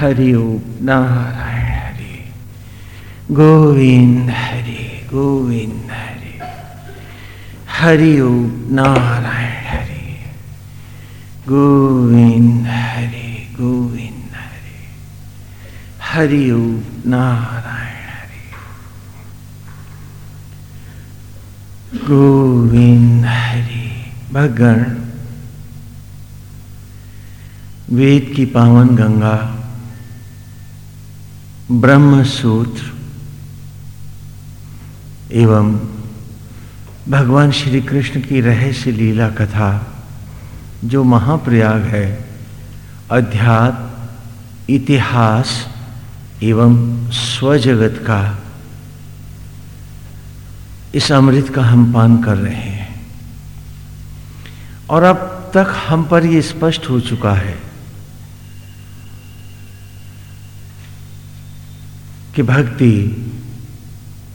हरि नारायण हरि, गोविंद हरि गोविंद हरि हरि नारायण हरि, गोविंद हरि गोविंद हरि हरि नारायण हरि, गोविंद हरि, भगण, वेद की पावन गंगा ब्रह्म सूत्र एवं भगवान श्री कृष्ण की रहस्य लीला कथा जो महाप्रयाग है अध्यात्म इतिहास एवं स्वजगत का, इस अमृत का हम पान कर रहे हैं। और अब तक हम पर यह स्पष्ट हो चुका है कि भक्ति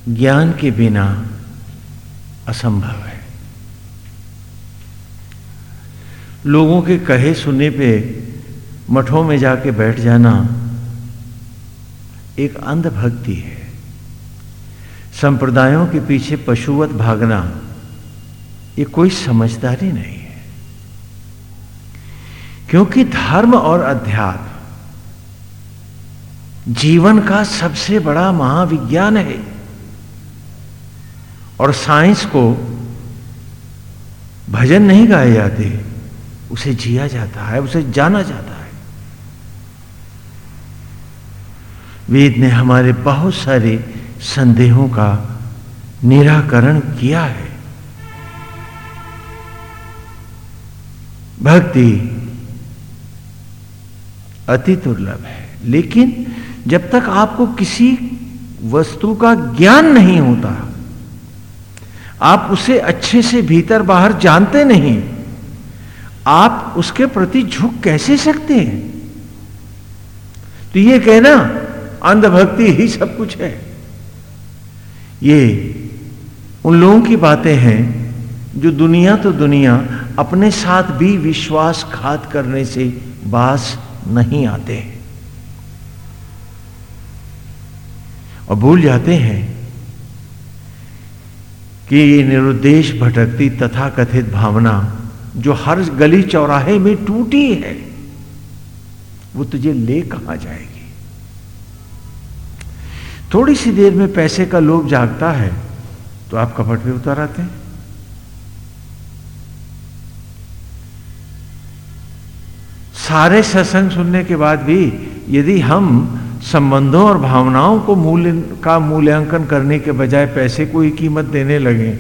ज्ञान के बिना असंभव है। लोगों के कहे सुनने पे मठों में जाके बैठ जाना एक अंधभक्ति है। संप्रदायों के पीछे पशुवत भागना ये कोई समझदारी नहीं है। क्योंकि धर्म और अध्यात्म जीवन का सबसे बड़ा महाविज्ञान है। और साइंस को भजन नहीं गाए जाते, उसे जिया जाता है, उसे जाना जाता है। वेद ने हमारे बहुत सारे संदेहों का निराकरण किया है। भक्ति अति दुर्लभ है, लेकिन जब तक आपको किसी वस्तु का ज्ञान नहीं होता, आप उसे अच्छे से भीतर बाहर जानते नहीं, आप उसके प्रति झुक कैसे सकते हैं? तो ये कहना अंधभक्ति ही सब कुछ है। ये उन लोगों की बातें हैं जो दुनिया तो दुनिया अपने साथ भी विश्वासघात करने से बास नहीं आते। और भूल जाते हैं कि निरुद्देश भटकती तथा कथित भावना जो हर गली चौराहे में टूटी है, वो तुझे ले कहा जाएगी? थोड़ी सी देर में पैसे का लोभ जागता है तो आप कपट पे उतर आते हैं। सारे सत्संग सुनने के बाद भी यदि हम संबंधों और भावनाओं को मूल्य, का मूल्यांकन करने के बजाय पैसे को ही कीमत देने लगे।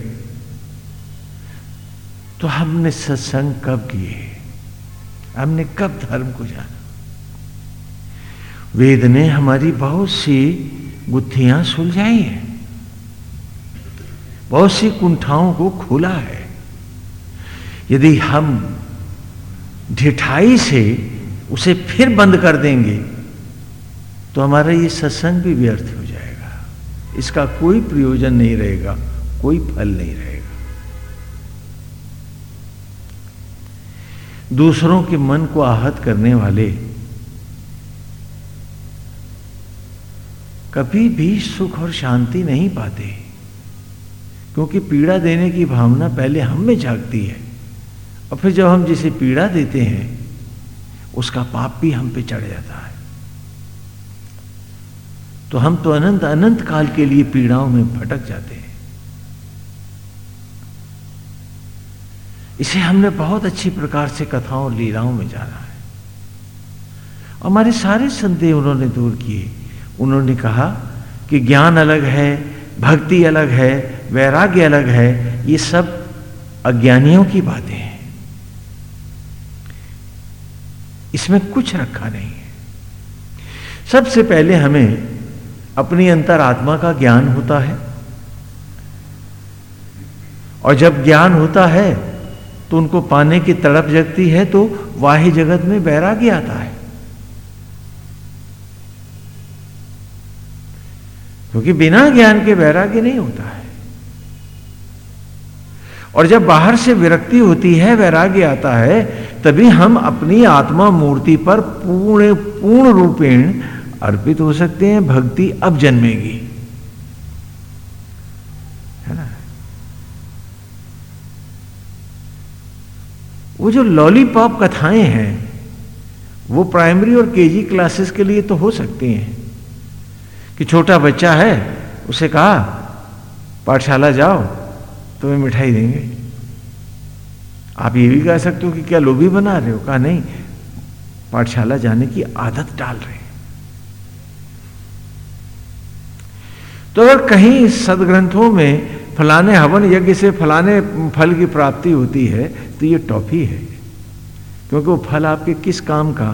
तो हमने सत्संग कब किए? हमने कब धर्म को जाना? वेद ने हमारी बहुत सी गुत्थियाँ सुलझाई हैं। बहुत सी कुंठाओं को खोला है। यदि हम ढिठाई से उसे फिर बंद कर देंगे तो हमारा ये सत्संग भी व्यर्थ हो जाएगा। इसका कोई प्रयोजन नहीं रहेगा, कोई फल नहीं रहेगा। दूसरों के मन को आहत करने वाले कभी भी सुख और शांति नहीं पाते, क्योंकि पीड़ा देने की भावना पहले हम में जागती है। और फिर जब हम जिसे पीड़ा देते हैं, उसका पाप भी हम पे चढ़ जाता है। तो हम तो अनंत अनंत काल के लिए पीड़ाओं में भटक जाते हैं। इसे हमने बहुत अच्छी प्रकार से कथाओं लीलाओं में जाना है। हमारे सारे संदेह उन्होंने दूर किए। उन्होंने कहा कि ज्ञान अलग है, भक्ति अलग है, वैराग्य अलग है, ये सब अज्ञानियों की बातें हैं। इसमें कुछ रखा नहीं है। सबसे पहले हमें अपनी अंतरात्मा का ज्ञान होता है। और जब ज्ञान होता है तो उनको पाने की तड़प जगती है तो वाह्य जगत में वैराग्य आता है। क्योंकि बिना ज्ञान के वैराग्य नहीं होता है। और जब बाहर से विरक्ति होती है वैराग्य आता है, तभी हम अपनी आत्मा मूर्ति पर पूर्ण पूर्ण रूपेण अर्पित हो सकते हैं, भक्ति अब जन्मेगी। है ना? वो जो लॉलीपॉप कथाएँ हैं, वो प्राइमरी और केजी क्लासेस के लिए तो हो सकती हैं। कि छोटा बच्चा है, उसे कहा, पाठशाला जाओ, तुम्हें मिठाई देंगे। आप ये भी कह सकते हो कि क्या लोभी बना रहे हो? कहा, नहीं, पाठशाला जाने की आदत डाल रहे हैं। तो अगर कहीं सदग्रंथों में फलाने हवन यज्ञ से फलाने फल की प्राप्ति होती है तो ये टॉफी है। क्योंकि वो फल आपके किस काम का?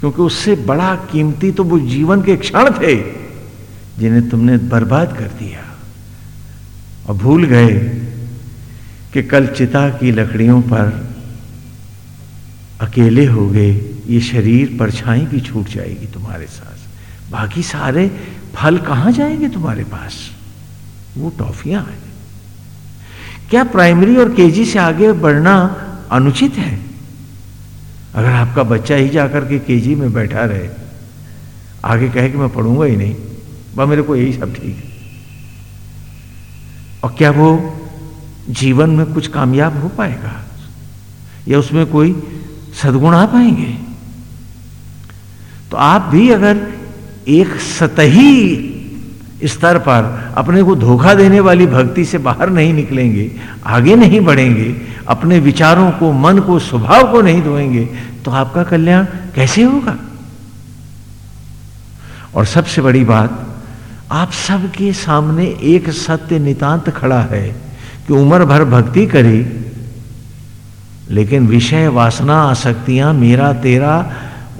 क्योंकि उससे बड़ा कीमती तो वो जीवन के क्षण थे, जिन्हें तुमने बर्बाद कर दिया। और भूल गए कि कल चिता की लकड़ियों पर अकेले हो गए, ये शरीर परछाई भी छूट जाएगी तुम्हारे साथ। बाकी सारे फल कहाँ जाएँगे तुम्हारे पास? वो टॉफियाँ हैं। क्या प्राइमरी और केजी से आगे बढ़ना अनुचित है? अगर आपका बच्चा ही जाकर के केजी में बैठा रहे, आगे कहे कि मैं पढ़ूँगा ही नहीं वह मेरे को यही सब ठीक है। और क्या वो जीवन में कुछ कामयाब हो पाएगा? या उसमें कोई सदगुण आ पाएँगे? तो आप भी अगर एक सतही स्तर पर अपने को धोखा देने वाली भक्ति से बाहर नहीं निकलेंगे, आगे नहीं बढ़ेंगे, अपने विचारों को, मन को, स्वभाव को नहीं धोएँगे तो आपका कल्याण कैसे होगा? और सबसे बड़ी बात, आप सबके सामने एक सत्य नितांत खड़ा है कि उम्र भर भक्ति करी, लेकिन विषय वासना, आसक्तियाँ, मेरा, तेरा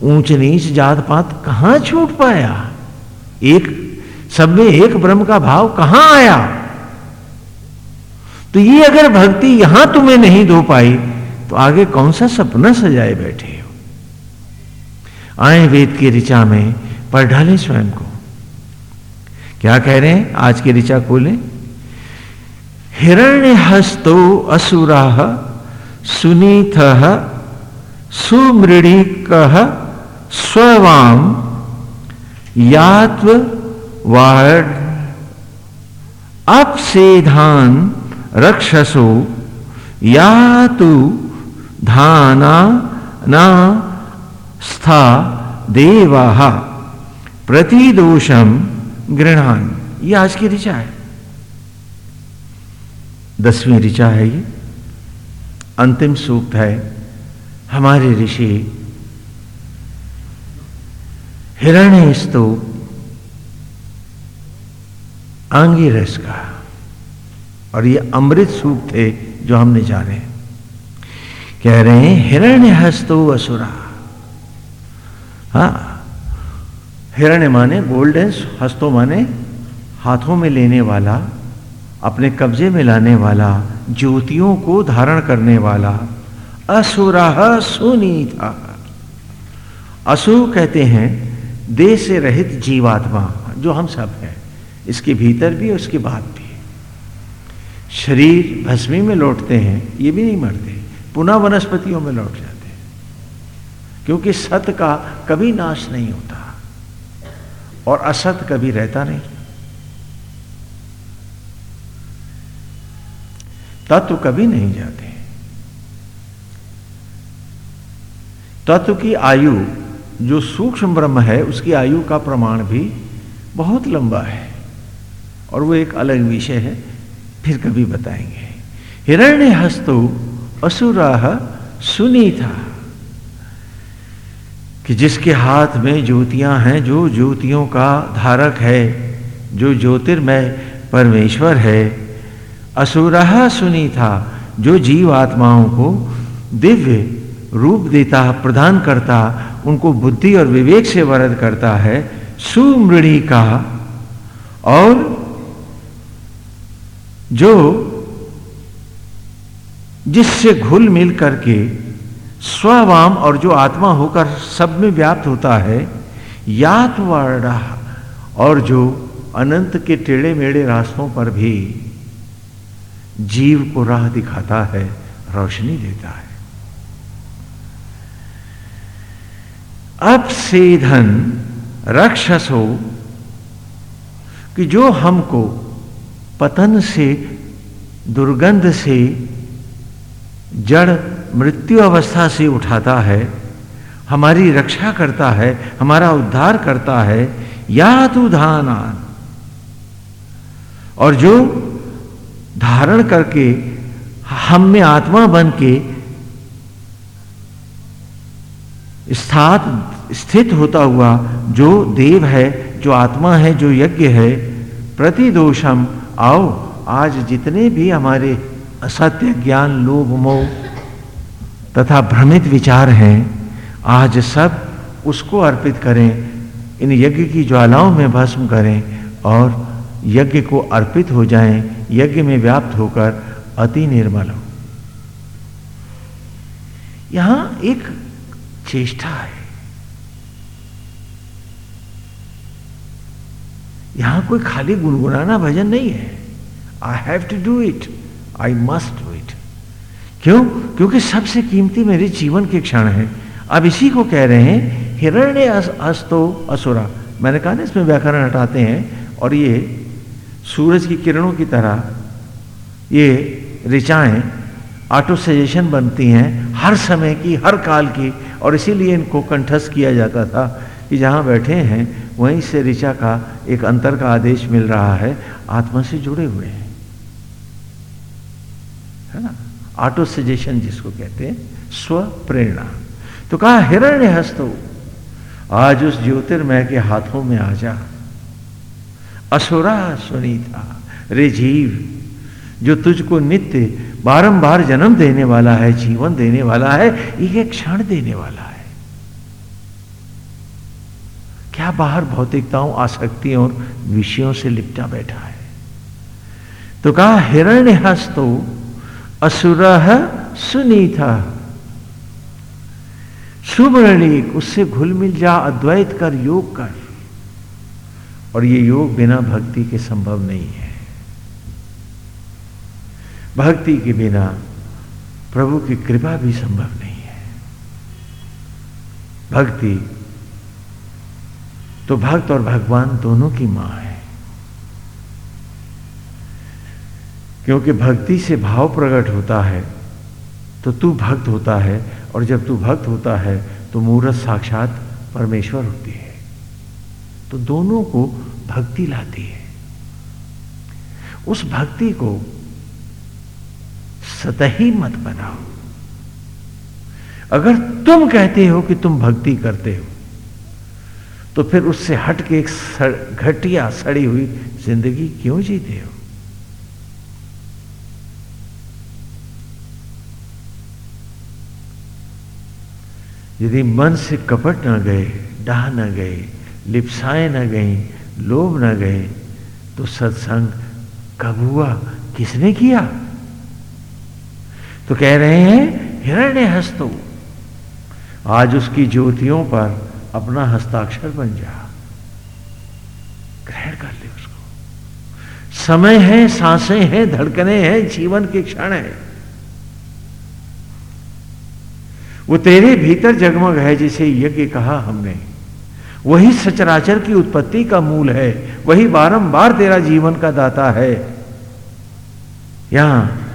ऊंच नीच जात पात कहाँ छूट पाया? एक, सब में एक ब्रह्म का भाव कहाँ आया? तो ये अगर भक्ति यहाँ तुम्हें नहीं धो पाई तो आगे कौन सा सपना सजाए बैठे हो? आए वेद की ऋचा में, पढ़ ढाले स्वयं को। क्या कह रहे हैं? आज की ऋचा खोलें। हिरण्य हस्तो असुरा सुनीथ सुमृणिक स्ववाम यात्व वार्ड अपसेधान रक्षसो या तु धाना न स्था देवा प्रतिदोषम गृणान। ये आज की ऋचा है। दसवीं ऋचा है ये। अंतिम सूक्त है हमारे ऋषि हिरण्य स्तूप आंगी रस का। और ये अमृत सूक्त थे जो हमने जाने। कह रहे हैं हिरण्य हस्तो असुरा। हा, हिरण्य माने गोल्डन हस्तो माने हाथों में लेने वाला, अपने कब्जे में लाने वाला, ज्योतियों को धारण करने वाला, असुरा सुनी था असुर कहते हैं देह से रहित जीवात्मा, जो हम सब हैं, इसके भीतर भी उसके बाद भी। शरीर भस्मी में लौटते हैं, ये भी नहीं मरते, पुनः वनस्पतियों में लौट जाते हैं। क्योंकि सत्य का कभी नाश नहीं होता और असत कभी रहता नहीं। तत्व कभी नहीं जाते। तत्व की आयु जो सूक्ष्म ब्रह्म है, उसकी आयु का प्रमाण भी बहुत लंबा है। और वो एक अलग विषय है, फिर कभी बताएँगे। हिरण्य हस्तो असुराह सुनी था कि जिसके हाथ में ज्योतियाँ हैं, जो ज्योतियों का धारक है, जो ज्योतिर्मय परमेश्वर है असुरहा सुनी था जो जीव आत्माओं को दिव्य रूप देता, प्रदान करता, उनको बुद्धि और विवेक से वरद करता है सुमृणी का। और जो जिससे घुल मिल करके स्ववाम और जो आत्मा होकर सब में व्याप्त होता है यात वर्णा और जो अनंत के टेढ़े मेढ़े रास्तों पर भी जीव को राह दिखाता है, रोशनी देता है। अब से धन रक्षस हो कि जो हमको पतन से, दुर्गंध से, जड़ मृत्यु अवस्था से उठाता है, हमारी रक्षा करता है, हमारा उद्धार करता है या तू धानान। और जो धारण करके हम में आत्मा बन के स्थात, स्थित होता हुआ जो देव है, जो आत्मा है, जो यज्ञ है, प्रतिदोषम, आओ, आज जितने भी हमारे असत्य ज्ञान, लोभ, मोह तथा भ्रमित विचार हैं, आज सब उसको अर्पित करें, इन यज्ञ की ज्वालाओं में भस्म करें और यज्ञ को अर्पित हो जाएँ, यज्ञ में व्याप्त होकर अति निर्मल हो। यहाँ एक चेष्टा है यहाँ कोई खाली गुनगुनाना भजन नहीं है। I have to do it I must do it क्यों? क्योंकि सबसे कीमती मेरे जीवन के क्षण है। अब इसी को कह रहे हैं, हिरण्य अस्तो असुरा। मैंने कहा ना, इसमें व्याकरण हटाते हैं और ये सूरज की किरणों की तरह ये ऋचाएँ ऑटो सजेशन बनती हैं, हर समय की, हर काल की। और इसीलिए इनको कंठस्थ किया जाता था कि जहाँ बैठे हैं, वहीं से ऋचा का एक अंतर का आदेश मिल रहा है, आत्मा से जुड़े हुए हैं। है ना? ऑटो सजेशन जिसको कहते हैं स्व प्रेरणा तो कहा हिरण्य हस्तो आज उस ज्योतिर्मय के हाथों में आ जा। असुरा सुनीता, रे जीव, जो तुझको नित्य बारंबार जन्म देने वाला है, जीवन देने वाला है एक एक क्षण देने वाला है। क्या बाहर भौतिकताओं, आसक्तियों और विषयों से लिपटा बैठा है? तो कहा हिरण्य हस्तो असुर सुनीता। सुवर्णिक, उससे घुल मिल जा, अद्वैत कर, योग कर। और ये योग बिना भक्ति के संभव नहीं है। भक्ति के बिना प्रभु की कृपा भी संभव नहीं है। भक्ति तो भक्त और भगवान दोनों की माँ है। क्योंकि भक्ति से भाव प्रकट होता है तो तू भक्त होता है, और जब तू भक्त होता है तो मूर्त साक्षात परमेश्वर होती है। तो दोनों को भक्ति लाती है। उस भक्ति को सतही मत बनाओ। अगर तुम कहते हो कि तुम भक्ति करते हो तो फिर उससे हट के एक सड़, घटिया सड़ी हुई ज़िंदगी क्यों जीते हो? यदि मन से कपट न गए डाह न गए लिप्साएँ न गई लोभ न गए तो सत्संग कब हुआ? किसने किया? तो कह रहे हैं हिरण्य हस्तो आज उसकी ज्योतियों पर अपना हस्ताक्षर बन जा। ग्रहण कर ले उसको। समय है, साँसें हैं, धड़कने हैं, जीवन के क्षण है। वो तेरे भीतर जगमग है, जिसे यज्ञ कहा हमने। वही सचराचर की उत्पत्ति का मूल है, वही बारंबार तेरा जीवन का दाता है। यहाँ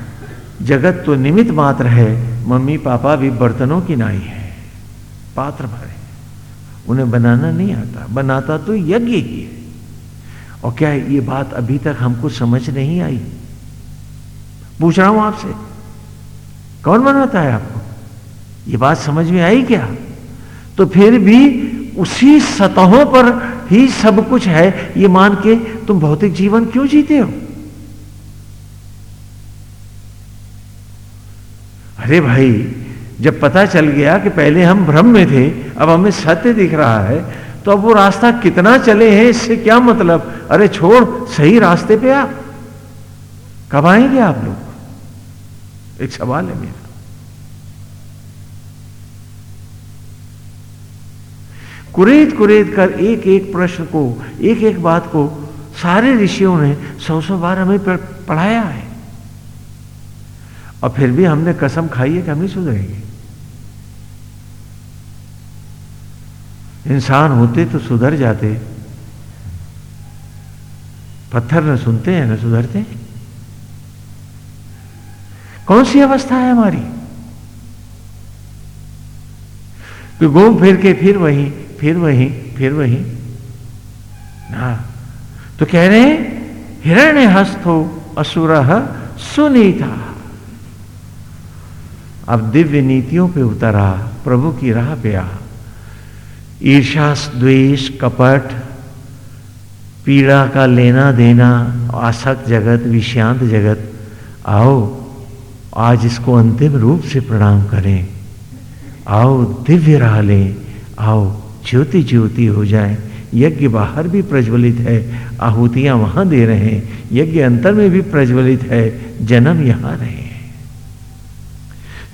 जगत तो निमित मात्र है, मम्मी पापा भी बर्तनों की नाई है। पात्र भरे उन्हें बनाना नहीं आता। बनाता तो यज्ञ ही है। और क्या है ये बात अभी तक हमको समझ नहीं आई? पूछ रहा हूँ आपसे। कौन बनाता है आपको? ये बात समझ में आई क्या? तो फिर भी उसी सतहों पर ही सब कुछ है। ये मान के तुम भौतिक जीवन क्यों जीते हो? अरे भाई, जब पता चल गया कि पहले हम भ्रम में थे, अब हमें सत्य दिख रहा है तो अब वो रास्ता कितना चले हैं, इससे क्या मतलब? अरे छोड़, सही रास्ते पे आप कब आएँगे आप लोग? एक सवाल है मेरा। कुरेद कुरेद कर एक एक प्रश्न को एक एक बात को सारे ऋषियों ने सौ सौ बार हमें पढ़ाया है। और फिर भी हमने कसम खाई है कि हम नहीं सुधरेंगे इंसान होते तो सुधर जाते। पत्थर न सुनते हैं, न सुधरते हैं। कौन सी अवस्था है हमारी? तो घूम फिर के फिर वही फिर वही फिर वही। ना। तो कह रहे हैं हिरण्य हस्तो असुर सुनीता। अब दिव्य नीतियों पे उतरा, प्रभु की राह पे आ। ईर्षा द्वेष, कपट, पीड़ा का लेना देना, आसक्त जगत, विषांत जगत, आओ, आज इसको अंतिम रूप से प्रणाम करें। आओ, दिव्य राह लें। आओ ज्योति ज्योति हो जाए। यज्ञ बाहर भी प्रज्वलित है, आहुतियाँ वहाँ दे रहे हैं। यज्ञ अंतर में भी प्रज्वलित है, जन्म यहाँ रहे।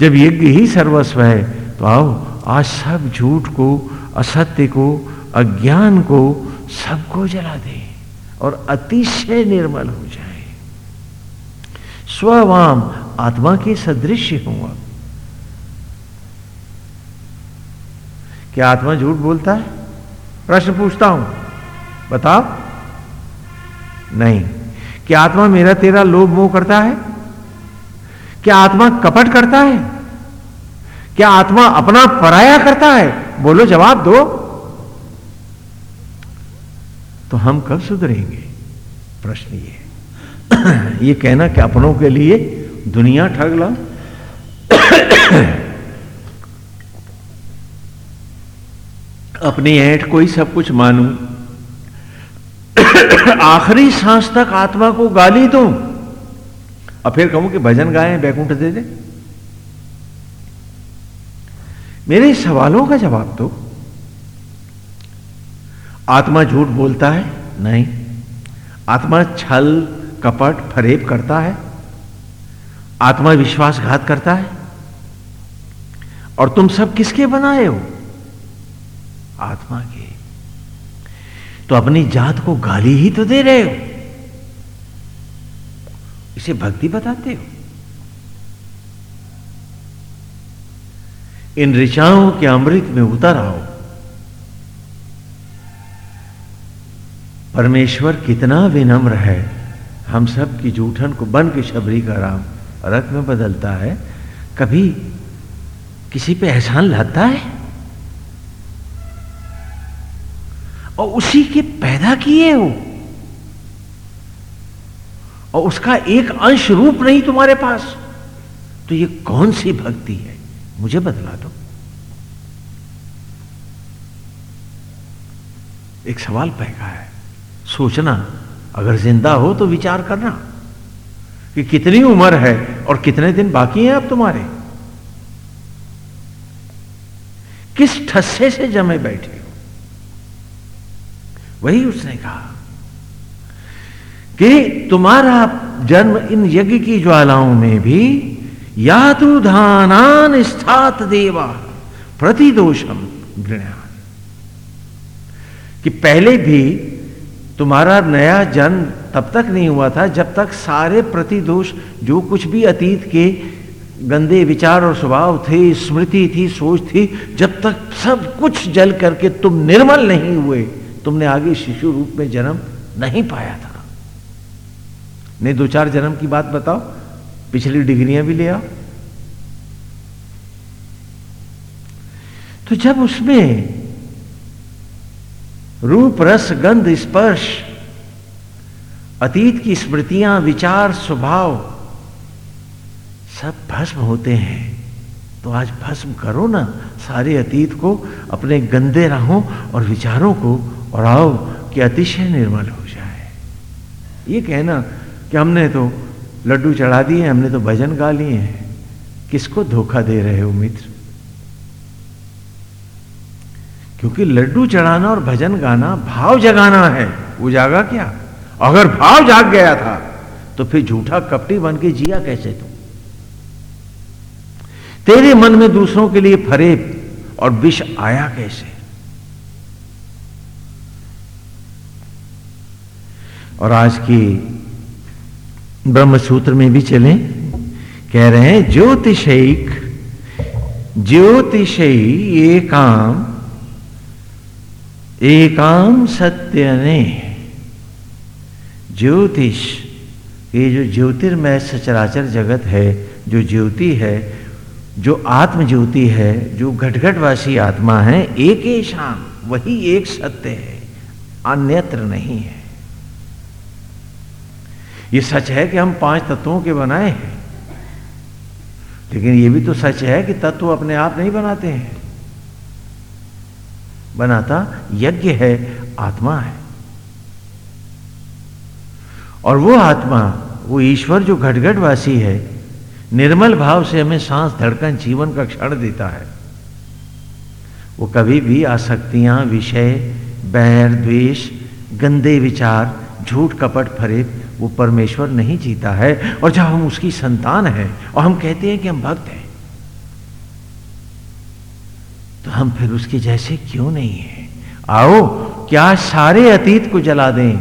जब यज्ञ ही सर्वस्व है तो आओ, आज सब झूठ को, असत्य को, अज्ञान को सबको जला दे और अतिशय निर्मल हो जाए। स्ववाम आत्मा के सदृश हूँ क्या आत्मा झूठ बोलता है? प्रश्न पूछता हूँ। बताओ। नहीं। क्या आत्मा मेरा तेरा लोभ मोह करता है? क्या आत्मा कपट करता है? क्या आत्मा अपना पराया करता है? बोलो जवाब दो। तो हम कब सुधरेंगे? प्रश्न ये ये कहना कि अपनों के लिए दुनिया ठग ला। अपनी ऐठ को ही सब कुछ मानू। आखिरी सांस तक आत्मा को गाली दूँ। और फिर कहूँ कि भजन गाएँ, बैकुंठ दे दे। मेरे सवालों का जवाब दो। आत्मा झूठ बोलता है? नहीं। आत्मा छल, कपट, फरेब करता है। आत्मा विश्वासघात करता है। और तुम सब किसके बनाए हो? आत्मा के। तो अपनी जात को गाली ही तो दे रहे हो। इसे भक्ति बताते हो? इन ऋचाओं के अमृत में उतर आओ। परमेश्वर कितना विनम्र है। हम सब की जूठन को बन के शबरी का राम रथ में बदलता है। कभी किसी पे एहसान लाता है? और उसी के पैदा किए हो? और उसका एक अंश रूप नहीं तुम्हारे पास। तो ये कौन सी भक्ति है? मुझे बदला दो। एक सवाल पैदा है। सोचना, अगर ज़िंदा हो तो विचार करना कि कितनी उम्र है और कितने दिन बाकी हैं अब तुम्हारे। किस ठस्से से जमे बैठे हो? वही उसने कहा कि तुम्हारा जन्म इन यज्ञ की ज्वालाओं में भी यातुधानान स्थात देवा प्रतिदोषम गृहण कि पहले भी तुम्हारा नया जन्म तब तक नहीं हुआ था जब तक सारे प्रतिदोष, जो कुछ भी अतीत के गंदे विचार और स्वभाव थे, स्मृति थी, सोच थी, जब तक सब कुछ जल करके तुम निर्मल नहीं हुए, तुमने आगे शिशु रूप में जन्म नहीं पाया था। नहीं, दो चार जन्म की बात बताओ। पिछली डिग्रियाँ भी ले आओ। तो जब उसमें रूप, रस, गंध, स्पर्श, अतीत की स्मृतियाँ, विचार, स्वभाव सब भस्म होते हैं तो आज भस्म करो ना, सारे अतीत को, अपने गंदे राहों और विचारों को, और आओ कि अतिशय निर्मल हो जाए। ये कहना कि हमने तो लड्डू चढ़ा दिए, हमने तो भजन गा लिए हैं। किसको धोखा दे रहे हो मित्र? क्योंकि लड्डू चढ़ाना और भजन गाना भाव जगाना है। वो जागा क्या? अगर भाव जाग गया था तो फिर झूठा कपटी बन के जिया कैसे तू? तेरे मन में दूसरों के लिए फरेब और विष आया कैसे? और आज की ब्रह्म सूत्र में भी चलें। कह रहे हैं, ज्योतिषिक ज्योतिषयी ये काम एकाम सत्य ने। ज्योतिष, ये जो ज्योतिर्मय सचराचर जगत है, जो ज्योति है, जो आत्म ज्योति है, जो घटघटवासी आत्मा है एक ही शाम वही एक सत्य है, अन्यत्र नहीं है। ये सच है कि हम पाँच तत्वों के बनाए हैं? लेकिन ये भी तो सच है कि तत्व अपने आप नहीं बनाते हैं। बनाता यज्ञ है, आत्मा है। और वो आत्मा, वो ईश्वर जो घटघटवासी है, निर्मल भाव से हमें सांस, धड़कन, जीवन का क्षण देता है। वो कभी भी आसक्तियाँ, विषय, बैर, द्वेष, गंदे विचार, झूठ, कपट, फरेब वो परमेश्वर नहीं जीता है और जब हम उसकी संतान है और हम कहते हैं कि हम भक्त हैं तो हम फिर उसके जैसे क्यों नहीं है? आओ, क्या सारे अतीत को जला दें?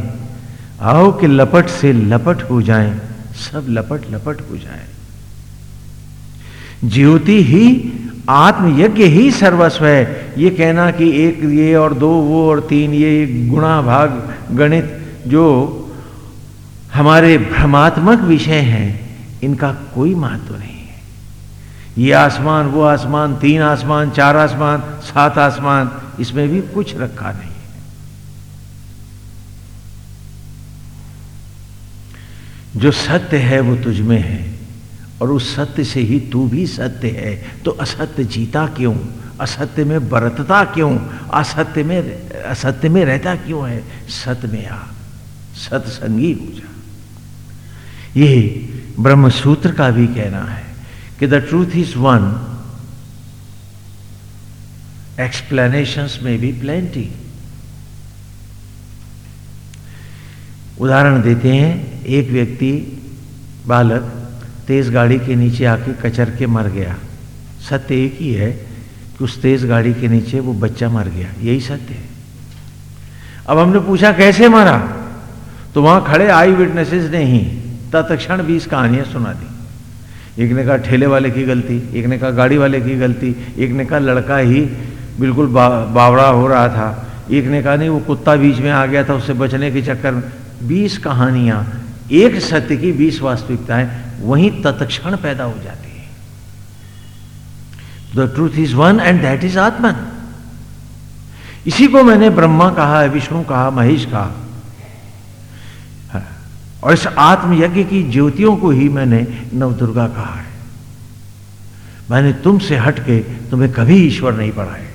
आओ कि लपट से लपट हो जाएँ, सब लपट लपट हो जाएँ। ज्योति ही आत्मयज्ञ ही सर्वस्व है। ये कहना कि एक ये और दो, वो और तीन, ये गुणा भाग गणित जो हमारे भ्रमात्मक विषय हैं, इनका कोई महत्व नहीं है। ये आसमान, वो आसमान, तीन आसमान, चार आसमान, सात आसमान, इसमें भी कुछ रखा नहीं जो सत्य है, वो तुझ में है, और उस सत्य से ही तू भी सत्य है। तो असत्य जीता क्यों? असत्य में बरतता क्यों? असत्य में असत्य में रहता क्यों है? सत्य में आ, सत्संगी हो जा। ये ब्रह्म सूत्र का भी कहना है कि the truth is one explanations में भी प्लेंटी उदाहरण देते हैं, एक व्यक्ति, बालक, तेज गाड़ी के नीचे आके कचर के मर गया। सत्य एक ही है कि उस तेज गाड़ी के नीचे वो बच्चा मर गया। यही सत्य है। अब हमने पूछा, कैसे मरा? तो वहाँ खड़े आई विटनेसेस ने ही तत्क्षण बीस कहानियाँ सुना दी। एक ने कहा ठेले वाले की गलती। एक ने कहा गाड़ी वाले की गलती। एक ने कहा लड़का ही बिल्कुल बा, बावड़ा हो रहा था। एक ने कहा नहीं वो कुत्ता बीच में आ गया था उससे बचने के चक्कर में। बीस कहानियाँ एक सत्य की बीस वास्तविकताएँ वहीं तत्क्षण पैदा हो जाती है। The truth is one and that is atman इसी को मैंने ब्रह्मा कहा विष्णु कहा महेश कहा। और इस आत्मयज्ञ की ज्योतियों को ही मैंने नवदुर्गा कहा है। मैंने तुमसे हट के तुम्हें कभी ईश्वर नहीं पढ़ाए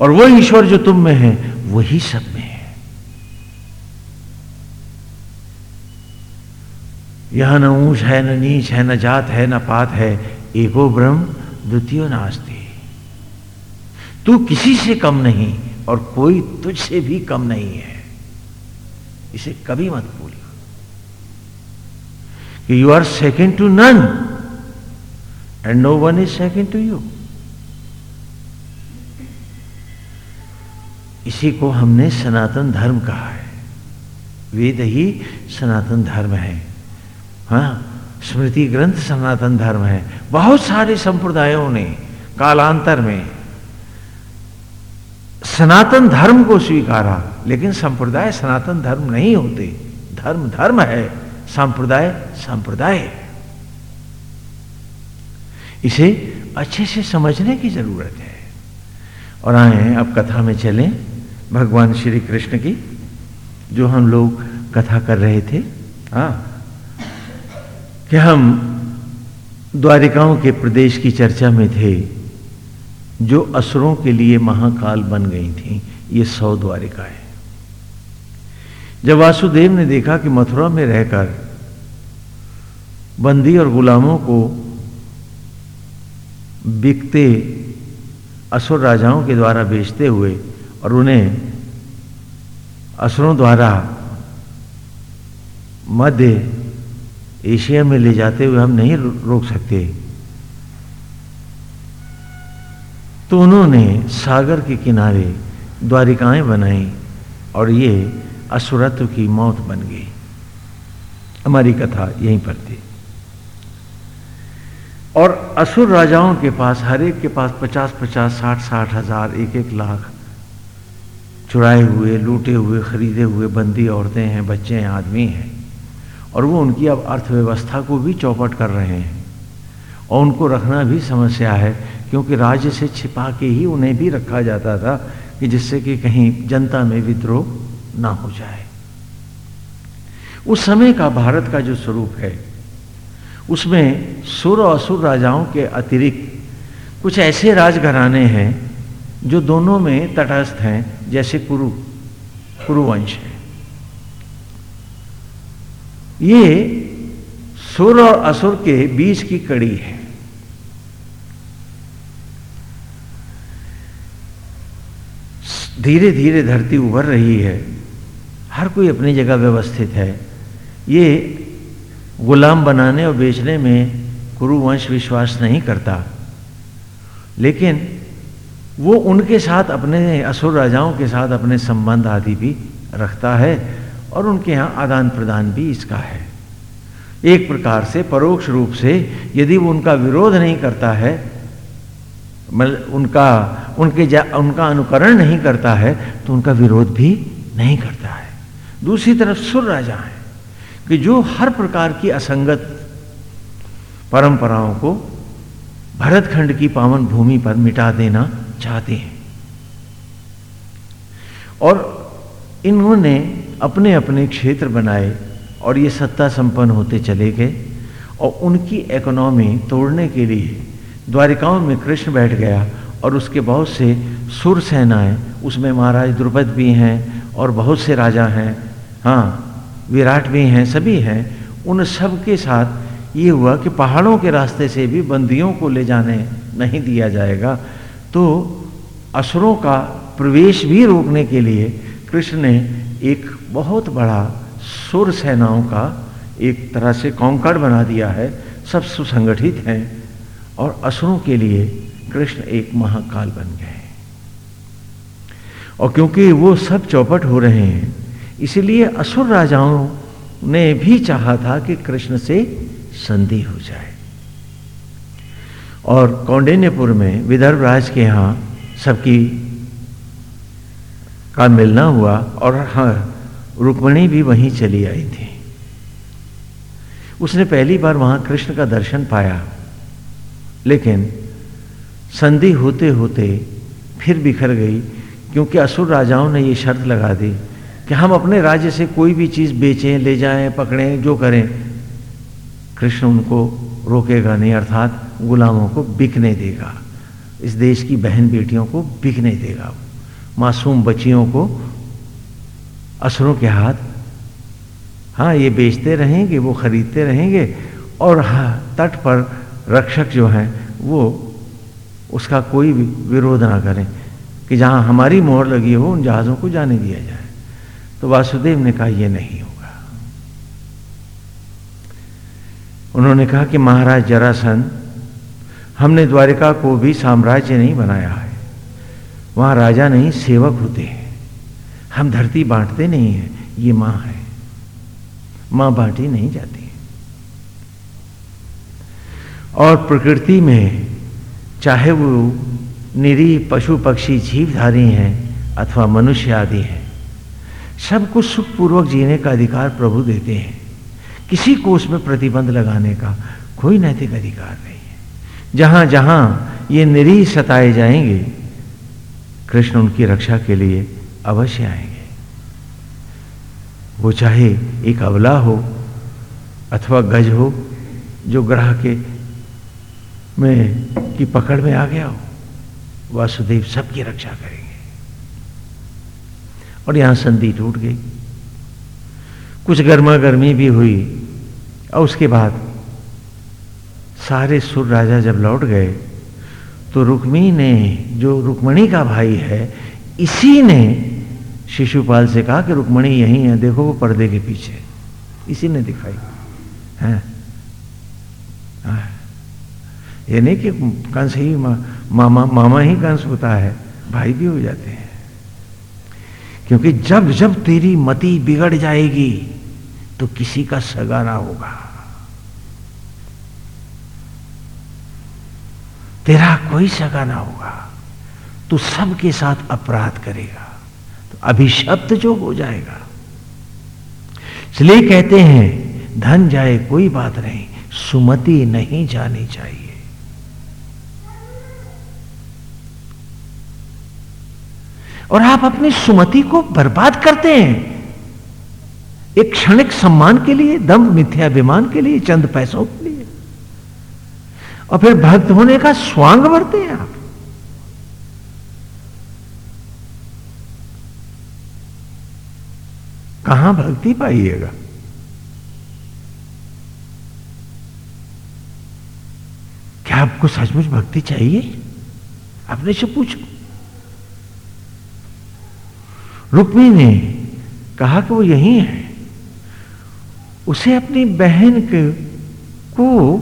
और वो ईश्वर जो तुम में है, वही सब में है। यह न ऊंच है, न नीच है, न जात है, न पात है, एको ब्रह्म द्वितीय नास्ती। तू किसी से कम नहीं और कोई तुझसे भी कम नहीं है। इसे कभी मत भूलना कि you are second to none and no one is second to you इसी को हमने सनातन धर्म कहा है। वेद ही सनातन धर्म है। हाँ स्मृति ग्रंथ सनातन धर्म है। बहुत सारे संप्रदायों ने कालांतर में सनातन धर्म को स्वीकारा, लेकिन संप्रदाय सनातन धर्म नहीं होते। धर्म धर्म है, संप्रदाय संप्रदाय। इसे अच्छे से समझने की ज़रूरत है। और आए, अब कथा में चलें। भगवान श्री कृष्ण की, जो हम लोग कथा कर रहे थे हाँ। कि हम द्वारिकाओं के प्रदेश की चर्चा में थे जो असुरों के लिए महाकाल बन गई थी, ये सौ द्वारिका है जब वासुदेव ने देखा कि मथुरा में रहकर बंदी और गुलामों को बिकते असुर राजाओं के द्वारा बेचते हुए और उन्हें असुरों द्वारा मध्य एशिया में ले जाते हुए हम नहीं रोक सकते। तो उन्होंने सागर के किनारे द्वारिकाएँ बनाई और ये असुरत्व की मौत बन गई। हमारी कथा यहीं पर थी। और असुर राजाओं के पास, हर एक के पास पचास पचास, साठ साठ हज़ार, एक एक लाख चुराए हुए, लूटे हुए, खरीदे हुए बंदी औरतें हैं, बच्चे हैं, आदमी हैं। और वो उनकी अब अर्थव्यवस्था को भी चौपट कर रहे हैं। और उनको रखना भी समस्या है क्योंकि राज्य से छिपा के ही उन्हें भी रखा जाता था कि जिससे कि कहीं जनता में विद्रोह ना हो जाए। उस समय का भारत का जो स्वरूप है, उसमें सुर और असुर राजाओं के अतिरिक्त कुछ ऐसे राजघराने हैं जो दोनों में तटस्थ हैं, जैसे कुरु, कुरुवंश है। ये सुर और असुर के बीच की कड़ी है। धीरे धीरे धरती उभर रही है। हर कोई अपनी जगह व्यवस्थित है। ये गुलाम बनाने और बेचने में कुरुवंश विश्वास नहीं करता। लेकिन वो उनके साथ अपने असुर राजाओं के साथ अपने संबंध आदि भी रखता है और उनके यहाँ आदान प्रदान भी इसका है। एक प्रकार से परोक्ष रूप से यदि वो उनका विरोध नहीं करता है उनका, उनके उनका अनुकरण नहीं करता है तो उनका विरोध भी नहीं करता है। दूसरी तरफ़ सुर राजा है कि जो हर प्रकार की असंगत परंपराओं को भरतखंड की पावन भूमि पर मिटा देना चाहते हैं। और इन्होंने अपने अपने क्षेत्र बनाए और ये सत्ता संपन्न होते चले गए और उनकी इकोनॉमी तोड़ने के लिए द्वारिकाओं में कृष्ण बैठ गया और उसके बहुत से सुर सेनाएँ, उसमें महाराज द्रुपद भी हैं और बहुत से राजा हैं। हाँ विराट भी हैं, सभी हैं। उन सब के साथ ये हुआ कि पहाड़ों के रास्ते से भी बंदियों को ले जाने नहीं दिया जाएगा। तो असुरों का प्रवेश भी रोकने के लिए कृष्ण ने एक बहुत बड़ा सुर सेनाओं का एक तरह से कौंकड़ बना दिया है। सब सुसंगठित हैं। और असुरों के लिए कृष्ण एक महाकाल बन गए। और क्योंकि वो सब चौपट हो रहे हैं, इसलिए असुर राजाओं ने भी चाहा था कि कृष्ण से संधि हो जाए। और कौंडिन्यपुर में विदर्भ राज के यहाँ सबकी का मिलना हुआ और हाँ रुक्मणी भी वहीं चली आई थी। उसने पहली बार वहाँ कृष्ण का दर्शन पाया। लेकिन संधि होते होते फिर बिखर गई, क्योंकि असुर राजाओं ने ये शर्त लगा दी कि हम अपने राज्य से कोई भी चीज़ बेचें, ले जाएँ, पकड़ें, जो करें। कृष्ण उनको रोकेगा नहीं, अर्थात गुलामों को बिकने देगा। इस देश की बहन बेटियों को बिकने देगा। मासूम बच्चियों को असुरों के हाथ हाँ ये बेचते रहेंगे, वो खरीदते रहेंगे और हाँ तट पर रक्षक जो हैं, वो उसका कोई भी विरोध ना करें कि जहाँ हमारी मोहर लगी हो, उन जहाज़ों को जाने दिया जाए। तो वासुदेव ने कहा यह नहीं होगा। उन्होंने कहा कि, महाराज जरासन हमने द्वारिका को भी साम्राज्य नहीं बनाया है। वहाँ राजा नहीं, सेवक होते हैं। हम धरती बांटते नहीं हैं, ये माँ है। माँ बांटी नहीं जाती और प्रकृति में चाहे वो निरी पशु पक्षी जीवधारी हैं अथवा मनुष्य आदि हैं सबको सुखपूर्वक जीने का अधिकार प्रभु देते हैं। किसी को उसमें प्रतिबंध लगाने का कोई नैतिक अधिकार नहीं है। जहाँ जहाँ ये निरी सताए जाएँगे, कृष्ण उनकी रक्षा के लिए अवश्य आएँगे। वो चाहे एक अवला हो अथवा गज हो, जो ग्रह के में की पकड़ में आ गया हो, वासुदेव सबकी रक्षा करेंगे। और यहाँ संधि टूट गई। कुछ गर्मा गर्मी भी हुई, और उसके बाद सारे सुर राजा जब लौट गए तो रुक्मी ने, जो रुक्मणी का भाई है, इसी ने शिशुपाल से कहा कि रुक्मणी यही है, देखो वो पर्दे के पीछे। इसी ने दिखाई। है। ये नहीं कि कंस ही मा, मामा मामा ही कंस होता है भाई भी हो जाते हैं। क्योंकि जब जब तेरी मति बिगड़ जाएगी तो किसी का सगा ना होगा। तेरा कोई सगा ना होगा तू सबके साथ अपराध करेगा तो अभिशप्त जो हो जाएगा। इसलिए कहते हैं धन जाए कोई बात नहीं सुमति नहीं जानी चाहिए। और आप अपनी सुमति को बर्बाद करते हैं। एक क्षणिक सम्मान के लिए, दम मिथ्याभिमान के लिए, चंद पैसों के लिए। और फिर भक्त होने का स्वांग भरते हैं आप। कहाँ भक्ति पाइएगा? क्या आपको सचमुच भक्ति चाहिए? अपने से पूछो। रुक्मी ने कहा कि वो यही है। उसे अपनी बहन के को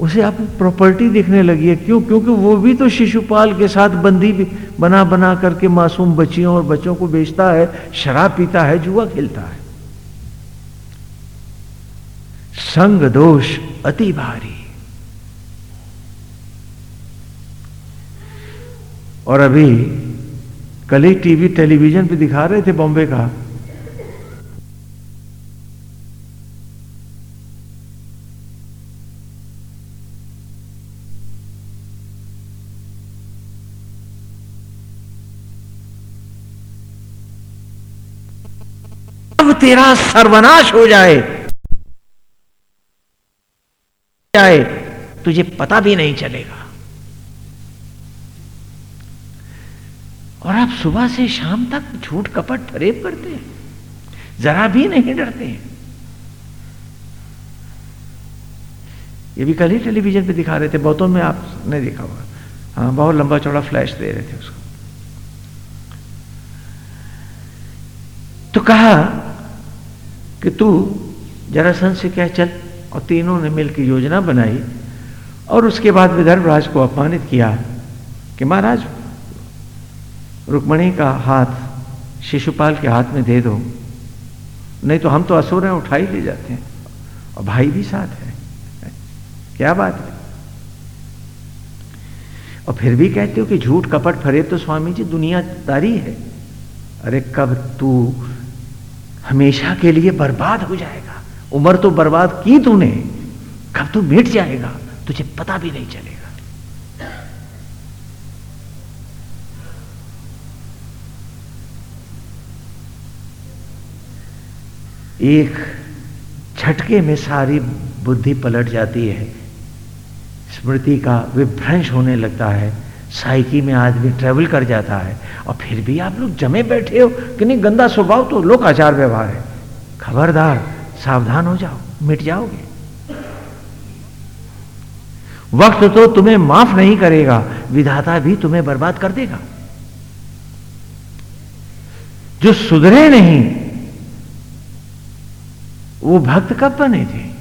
उसे आप प्रॉपर्टी देखने लगी है। क्यों? क्योंकि वो भी तो शिशुपाल के साथ बंदी भी बना बना करके मासूम बच्चियों और बच्चों को बेचता है, शराब पीता है, जुआ खेलता है। संग दोष अति भारी। और अभी कल ही टीवी, टेलीविज़न पे दिखा रहे थे बॉम्बे का। तेरा सर्वनाश हो जाए। जाए। तुझे पता भी नहीं चलेगा। आप सुबह से शाम तक झूठ कपट फरेब करते हैं। जरा भी नहीं डरते हैं। ये भी कल ही टेलीविज़न पे दिखा रहे थे, बहुतों में आपने देखा होगा। हाँ बहुत लंबा चौड़ा फ्लैश दे रहे थे उसको। तो कहा कि तू जरासंध से क्या चल, और तीनों ने मिलकर योजना बनाई, और उसके बाद विदर्भ राज को अपमानित किया कि महाराज रुक्मणी का हाथ शिशुपाल के हाथ में दे दो। नहीं तो हम तो असुर हैं उठा ही ले जाते हैं। और भाई भी साथ है। क्या बात है? और फिर भी कहते हो कि झूठ कपट फरे तो स्वामी जी दुनियादारी है। अरे कब तू हमेशा के लिए बर्बाद हो जाएगा? उम्र तो बर्बाद की तूने। कब तू मिट जाएगा? तुझे पता भी नहीं चलेगा। एक झटके में सारी बुद्धि पलट जाती है। स्मृति का विभ्रंश होने लगता है। साइकी में आदमी ट्रेवल कर जाता है और फिर भी आप लोग जमे बैठे हो कि नहीं, गंदा स्वभाव तो लोक आचार व्यवहार है। खबरदार, सावधान हो जाओ, मिट जाओगे। वक्त तो तुम्हें माफ़ नहीं करेगा, विधाता भी तुम्हें बर्बाद कर देगा। जो सुधरे नहीं वो भक्त कब बने थे?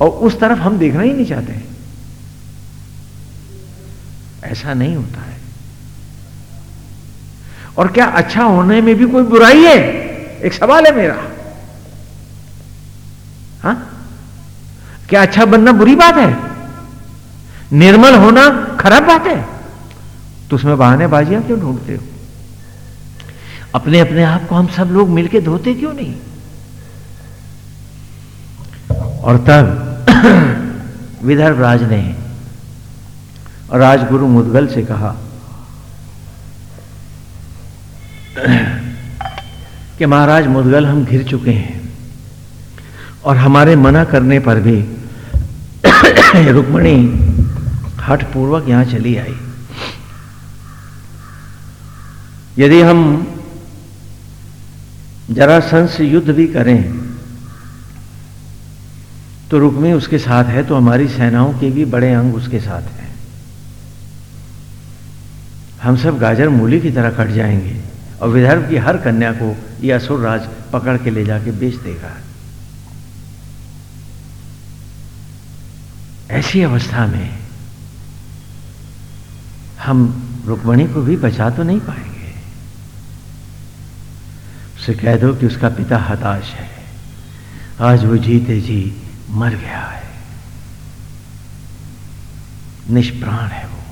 और उस तरफ़ हम देखना ही नहीं चाहते। ऐसा नहीं होता है। और क्या अच्छा होने में भी कोई बुराई है? एक सवाल है मेरा। हा? क्या अच्छा बनना बुरी बात है? निर्मल होना खराब बात है? तो उसमें बहानेबाजियाँ क्यों ढूंढते हो? अपने अपने आप को हम सब लोग मिलके धोते क्यों नहीं? और तब विदर्भ राज ने राजगुरु मुदगल से कहा कि महाराज मुदगल, हम घिर चुके हैं और हमारे मना करने पर भी रुक्मणी हठ पूर्वक यहाँ चली आई। यदि हम जरासंध से युद्ध भी करें तो रुक्मी उसके साथ है तो हमारी सेनाओं के भी बड़े अंग उसके साथ हैं। हम सब गाजर मूली की तरह कट जाएँगे और विदर्भ की हर कन्या को यह असुर राज पकड़ के ले जाके बेच देगा। ऐसी अवस्था में हम रुक्मणी को भी बचा तो नहीं पाएँगे। उसे कह दो कि उसका पिता हताश है। आज वो जीते जी मर गया है। निष्प्राण है वो।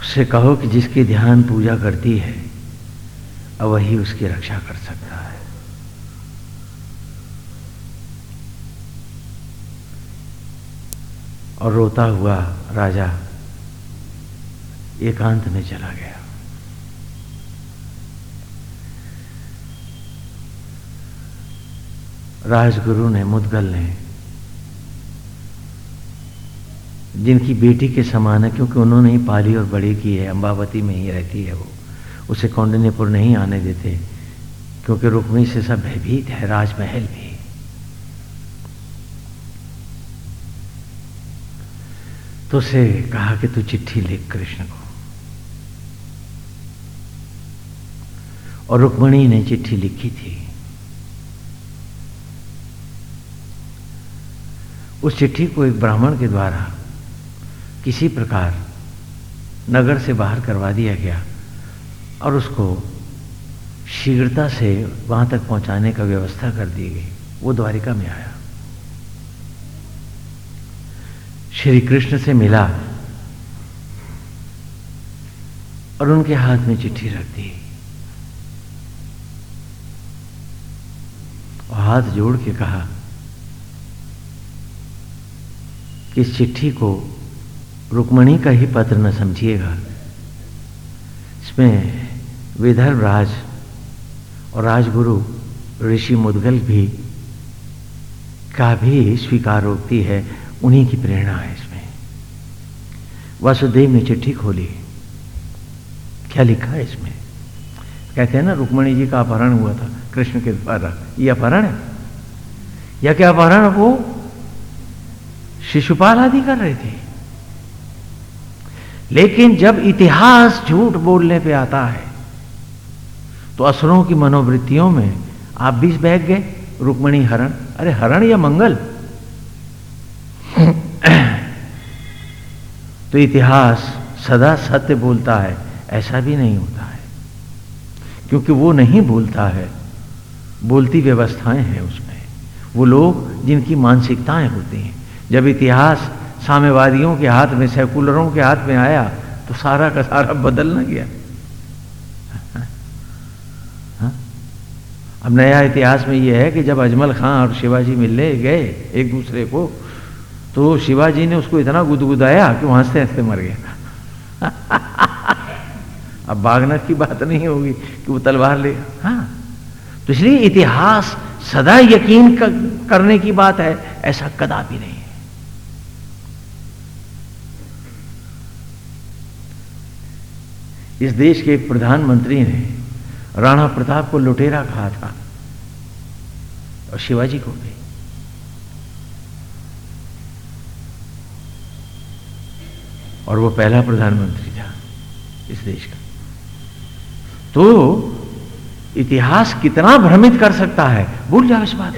उससे कहो कि जिसकी ध्यान पूजा करती है, अब वही उसकी रक्षा कर सकता है। और रोता हुआ राजा एकांत में चला गया। राजगुरु ने, मुदगल ने, जिनकी बेटी के समान है, क्योंकि उन्होंने ही पाली और बड़ी की है अंबावती में ही रहती है वो, उसे कौंडन्यपुर नहीं आने देते, क्योंकि रुक्मी से सब भयभीत है, राजमहल भी। तो उसे कहा कि तू चिट्ठी लिख कृष्ण को। और रुक्मणी ने चिट्ठी लिखी थी। उस चिट्ठी को एक ब्राह्मण के द्वारा किसी प्रकार नगर से बाहर करवा दिया गया और उसको शीघ्रता से वहाँ तक पहुँचाने का व्यवस्था कर दी गई। वो द्वारिका में आया। श्री कृष्ण से मिला और उनके हाथ में चिट्ठी रख दी। और हाथ जोड़ के कहा इस चिट्ठी को रुक्मणी का ही पत्र न समझिएगा। इसमें विदर्भ राज और राजगुरु ऋषि मुदगल भी का भी स्वीकार स्वीकारोक्ति है, उन्हीं की प्रेरणा है इसमें। वासुदेव ने चिट्ठी खोली। क्या लिखा है इसमें? कहते हैं ना, रुक्मणी जी का अपहरण हुआ था, कृष्ण के द्वारा। ये अपहरण है? या क्या अपहरण वो? शिशुपाल आदि कर रहे थे। लेकिन जब इतिहास झूठ बोलने पे आता है तो असुरों की मनोवृत्तियों में आप भी बैठ गए, रुक्मणी हरण। अरे हरण या मंगल? तो इतिहास सदा सत्य बोलता है, ऐसा भी नहीं होता है। क्योंकि वो नहीं बोलता है, बोलती व्यवस्थाएँ हैं उसमें। वो लोग जिनकी मानसिकताएँ होती हैं जब इतिहास साम्यवादियों के हाथ में, सेकुलरों के हाथ में आया तो सारा का सारा बदल ना गया। हाँ? अब नया इतिहास में यह है कि जब अजमल खां और शिवाजी मिलने गए एक दूसरे को तो शिवाजी ने उसको इतना गुदगुदाया कि वहाँ से हँसते मर गया। अब बागनाथ की बात नहीं होगी कि वो तलवार ले। हाँ। तो इसलिए इतिहास सदा यकीन करने की बात है, ऐसा कदापि नहीं। इस देश के प्रधानमंत्री ने राणा प्रताप को लुटेरा कहा था और शिवाजी को भी। और वो पहला प्रधानमंत्री था इस देश का। तो इतिहास कितना भ्रमित कर सकता है? भूल जाओ इस बात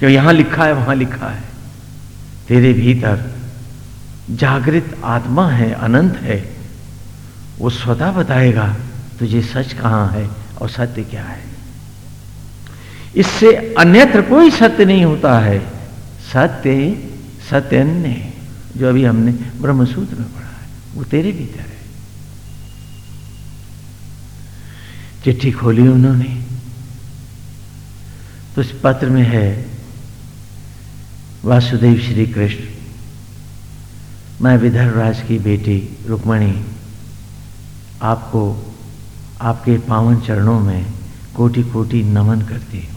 कि। यहाँ लिखा है, वहाँ लिखा है। तेरे भीतर जागृत आत्मा है, अनंत है। वो स्वतः बताएगा, तुझे सच कहाँ है और सत्य क्या है? इससे अन्यत्र कोई सत्य नहीं होता है। सत्य सत्य अन्य जो अभी हमने ब्रह्मसूत्र में पढ़ा है। वो तेरे भीतर है। चिट्ठी खोली उन्होंने। तो इस पत्र में है, वासुदेव श्री कृष्ण मैं विदर्भ राज की बेटी रुक्मणी आपको, आपके पावन चरणों में कोटि कोटि नमन करती हूँ।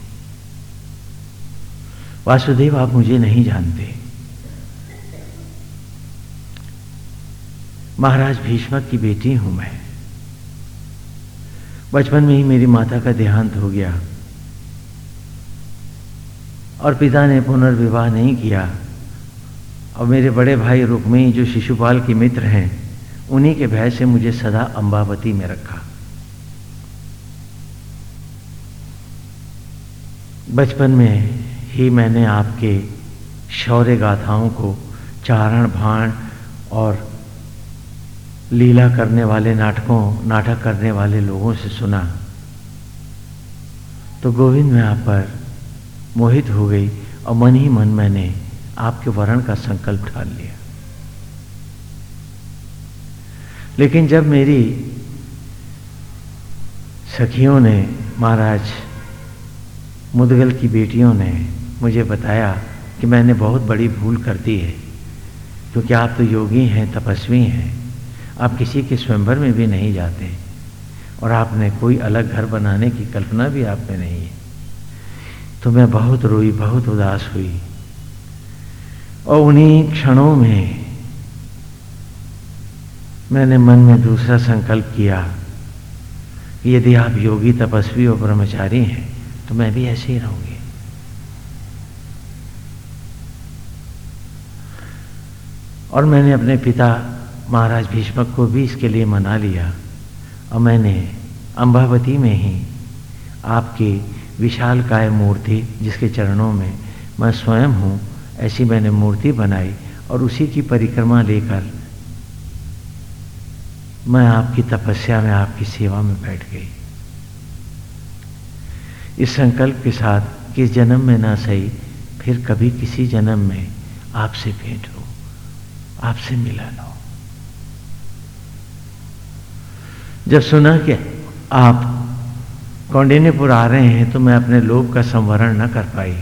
वासुदेव, आप मुझे नहीं जानते। महाराज भीष्मक की बेटी हूँ मैं। बचपन में ही मेरी माता का देहांत हो गया। और पिता ने पुनर्विवाह नहीं किया। और मेरे बड़े भाई रुक्मी जो शिशुपाल के मित्र हैं उन्हीं के भय से मुझे सदा अंबावती में रखा। बचपन में ही मैंने आपके शौर्य गाथाओं को चारण भाण और लीला करने वाले नाटकों, नाटक करने वाले लोगों से सुना तो गोविंद में आप पर मोहित हो गई और मन ही मन मैंने आपके वरण का संकल्प ठान लिया। लेकिन जब मेरी सखियों ने, महाराज, मुदगल की बेटियों ने मुझे बताया कि मैंने बहुत बड़ी भूल कर दी है क्योंकि आप तो योगी हैं, तपस्वी हैं? आप किसी के स्वयंवर में भी नहीं जाते और आपने कोई अलग घर बनाने की कल्पना भी आप में नहीं है। तो मैं बहुत रोई, बहुत उदास हुई और उन्हीं क्षणों में मैंने मन में दूसरा संकल्प किया कि यदि आप योगी, तपस्वी और ब्रह्मचारी हैं तो मैं भी ऐसे ही रहूँगी। और मैंने अपने पिता महाराज भीष्मक को भी इसके लिए मना लिया और मैंने अंबावती में ही आपकी विशाल काय मूर्ति, जिसके चरणों में मैं स्वयं हूँ, ऐसी मैंने मूर्ति बनाई और उसी की परिक्रमा लेकर मैं आपकी तपस्या में, आपकी सेवा में बैठ गई। इस संकल्प के साथ कि जन्म में ना सही, फिर कभी किसी जन्म में आपसे भेंट हो, आपसे मिलन हो। जब सुना कि आप कौंडिन्यपुर आ रहे हैं तो मैं अपने लोभ का संवरण न कर पाई।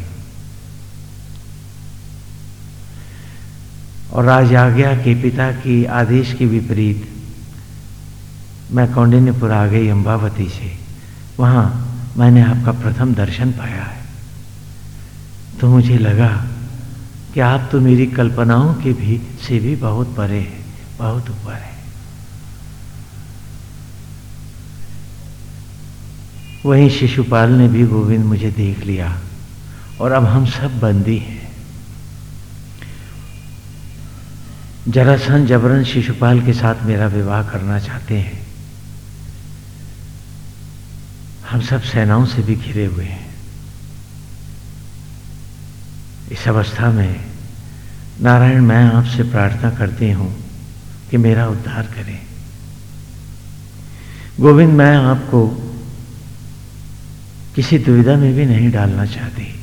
और राज आज्ञा के पिता की आदेश के विपरीत मैं कौंडिन्यपुर आ गई अंबावती से। वहाँ मैंने आपका प्रथम दर्शन पाया है। तो मुझे लगा कि आप तो मेरी कल्पनाओं के भी, से भी बहुत परे हैं, बहुत ऊपर है। वहीं शिशुपाल ने भी गोविंद मुझे देख लिया और अब हम सब बंदी हैं। जरासन जबरन शिशुपाल के साथ मेरा विवाह करना चाहते हैं। हम सब सेनाओं से भी घिरे हुए हैं। इस अवस्था में नारायण, मैं आपसे प्रार्थना करती हूँ कि मेरा उद्धार करें। गोविंद, मैं आपको किसी दुविधा में भी नहीं डालना चाहती।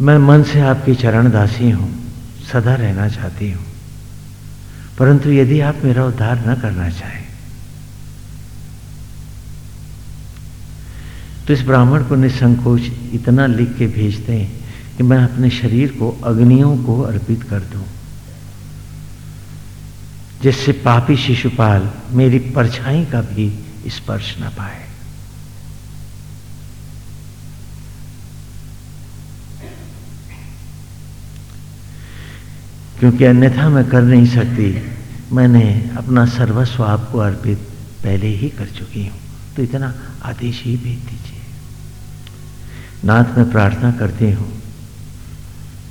मैं मन से आपकी चरण दासी हूँ, सदा रहना चाहती हूँ। परंतु यदि आप मेरा उद्धार न करना चाहें तो इस ब्राह्मण को निसंकोच इतना लिख के भेजते हैं कि मैं अपने शरीर को, अग्नियों को अर्पित कर दूँ, जिससे पापी शिशुपाल मेरी परछाई का भी स्पर्श न पाए। क्योंकि अन्यथा मैं कर नहीं सकती। मैंने अपना सर्वस्व आपको अर्पित पहले ही कर चुकी हूँ। तो इतना आदेश ही भेज दीजिए। नाथ, मैं प्रार्थना करती हूँ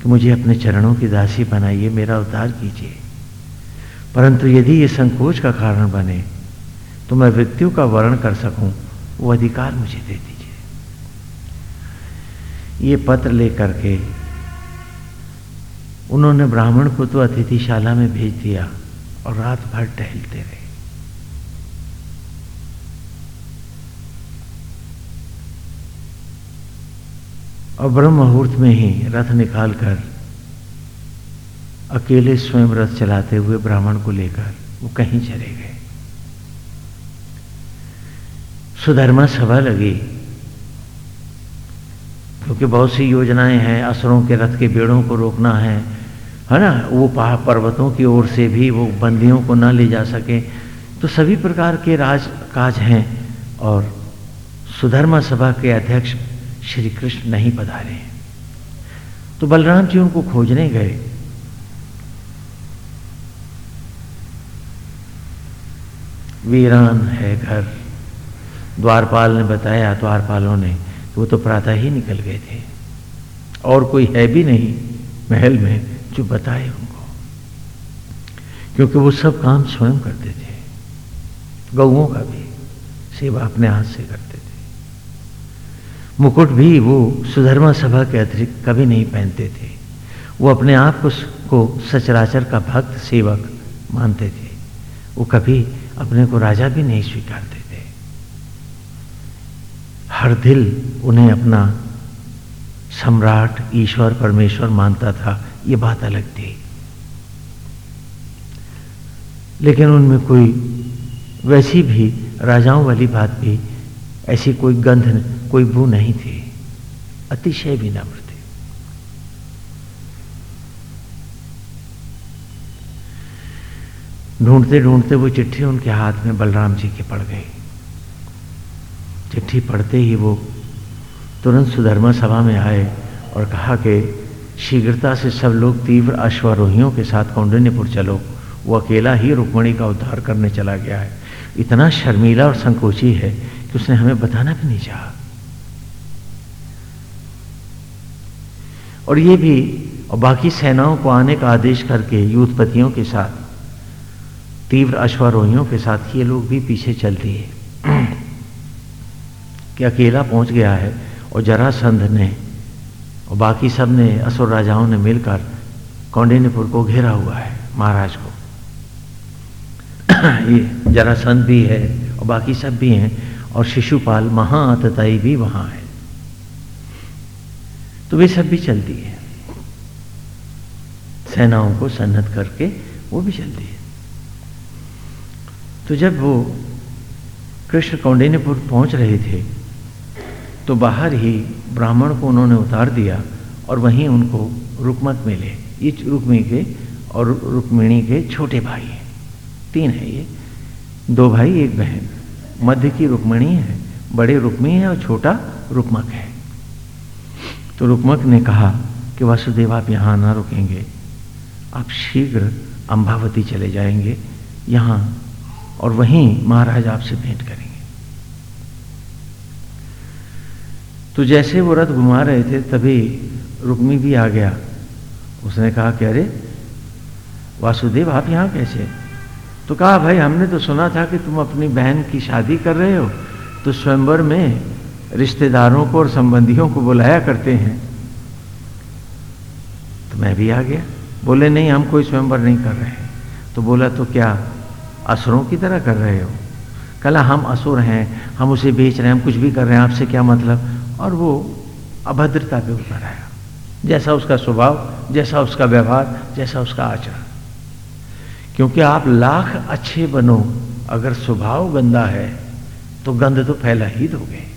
कि मुझे अपने चरणों की दासी बनाइए, मेरा उद्धार कीजिए। परंतु यदि ये संकोच का कारण बने तो मैं मृत्यु का वर्ण कर सकूँ, वो अधिकार मुझे दे दीजिए। ये पत्र लेकर के उन्होंने ब्राह्मण को तो अतिथिशाला में भेज दिया और रात भर टहलते रहे। और ब्रह्म मुहूर्त में ही रथ निकालकर अकेले स्वयं रथ चलाते हुए ब्राह्मण को लेकर वो कहीं चले गए। सुधर्मा सभा लगी। क्योंकि बहुत सी योजनाएँ हैं, असरों के रथ के बेड़ों को रोकना है है ना? वो पहाड़ पर्वतों की ओर से भी वो बंदियों को ना ले जा सके। तो सभी प्रकार के राज काज हैं और सुधर्मा सभा के अध्यक्ष श्री कृष्ण नहीं पधारे। तो बलराम जी उनको खोजने गए। वीरान है घर। द्वारपाल ने बताया, द्वारपालों ने वो तो प्रातः ही निकल गए थे। और कोई है भी नहीं महल में जो बताए उनको। क्योंकि वो सब काम स्वयं करते थे। गौओं का भी सेवा अपने हाथ से करते थे। मुकुट भी वो सुधर्मा सभा के अतिरिक्त कभी नहीं पहनते थे। वो अपने आप को, को सचराचर का भक्त सेवक मानते थे। वो कभी अपने को राजा भी नहीं स्वीकारते हर दिल उन्हें अपना सम्राट, ईश्वर, परमेश्वर मानता था। ये बात अलग थी। लेकिन उनमें कोई वैसी भी, राजाओं वाली बात भी, ऐसी कोई गंध, कोई बू नहीं थी। अतिशय विनम्र थे। ढूंढते ढूंढते वो चिट्ठी उनके हाथ में बलराम जी के पड़ गई। चिट्ठी पढ़ते ही वो तुरंत सुधर्मा सभा में आए और कहा कि शीघ्रता से सब लोग तीव्र अश्वारोहियों के साथ कौंडिन्यपुर चलो। वो अकेला ही रुक्मणी का उद्धार करने चला गया है। इतना शर्मीला और संकोची है कि उसने हमें बताना भी नहीं चाहा। और ये भी, और बाकी सेनाओं को आने का आदेश करके युद्धपतियों के साथ, तीव्र अश्वारोहियों के साथ ये लोग भी पीछे चल दिए। कि अकेला पहुँच गया है और जरासंध ने और बाकी सबने, असुर राजाओं ने मिलकर कौंडिन्यपुर को घेरा हुआ है, महाराज को। ये जरासंध भी है और बाकी सब भी हैं और शिशुपाल महाअतताई भी वहाँ है। तो वे सब भी चलती है। सेनाओं को सन्नत करके वो भी चलती है। तो जब वो कृष्ण कौंडिन्यपुर पहुँच रहे थे तो बाहर ही ब्राह्मण को उन्होंने उतार दिया और वहीं उनको रुकमत मिले। ये रुक्मी के और रुक्मिणी के छोटे भाई हैं। तीन है ये। दो भाई, एक बहन। मध्य की रुक्मिणी है, बड़े रुक्मी है और छोटा रुकमक है। तो रुकमक ने कहा कि, वासुदेव, आप यहाँ ना रुकेंगे। आप शीघ्र अंबावती चले जाएँगे यहाँ और वहीं महाराज आपसे भेंट करेंगे। तो जैसे वो रथ घुमा रहे थे, तभी रुक्मी भी आ गया। उसने कहा कि अरे वासुदेव, आप यहाँ कैसे? तो कहा, भाई, हमने तो सुना था कि तुम अपनी बहन की शादी कर रहे हो तो स्वयंवर में रिश्तेदारों को और संबंधियों को बुलाया करते हैं। तो मैं भी आ गया। बोले, नहीं, हम कोई स्वयंवर नहीं कर रहे हैं। तो बोला तो क्या असुरों की तरह कर रहे हो? कला हम असुर हैं, हम उसे बेच रहे हैं, हम कुछ भी कर रहे हैं, आपसे क्या मतलब? और वो अभद्रता पे उतर आया। जैसा उसका स्वभाव, जैसा उसका व्यवहार, जैसा उसका आचरण। क्योंकि आप लाख अच्छे बनो, अगर स्वभाव गंदा है तो गंध तो फैला ही दोगे।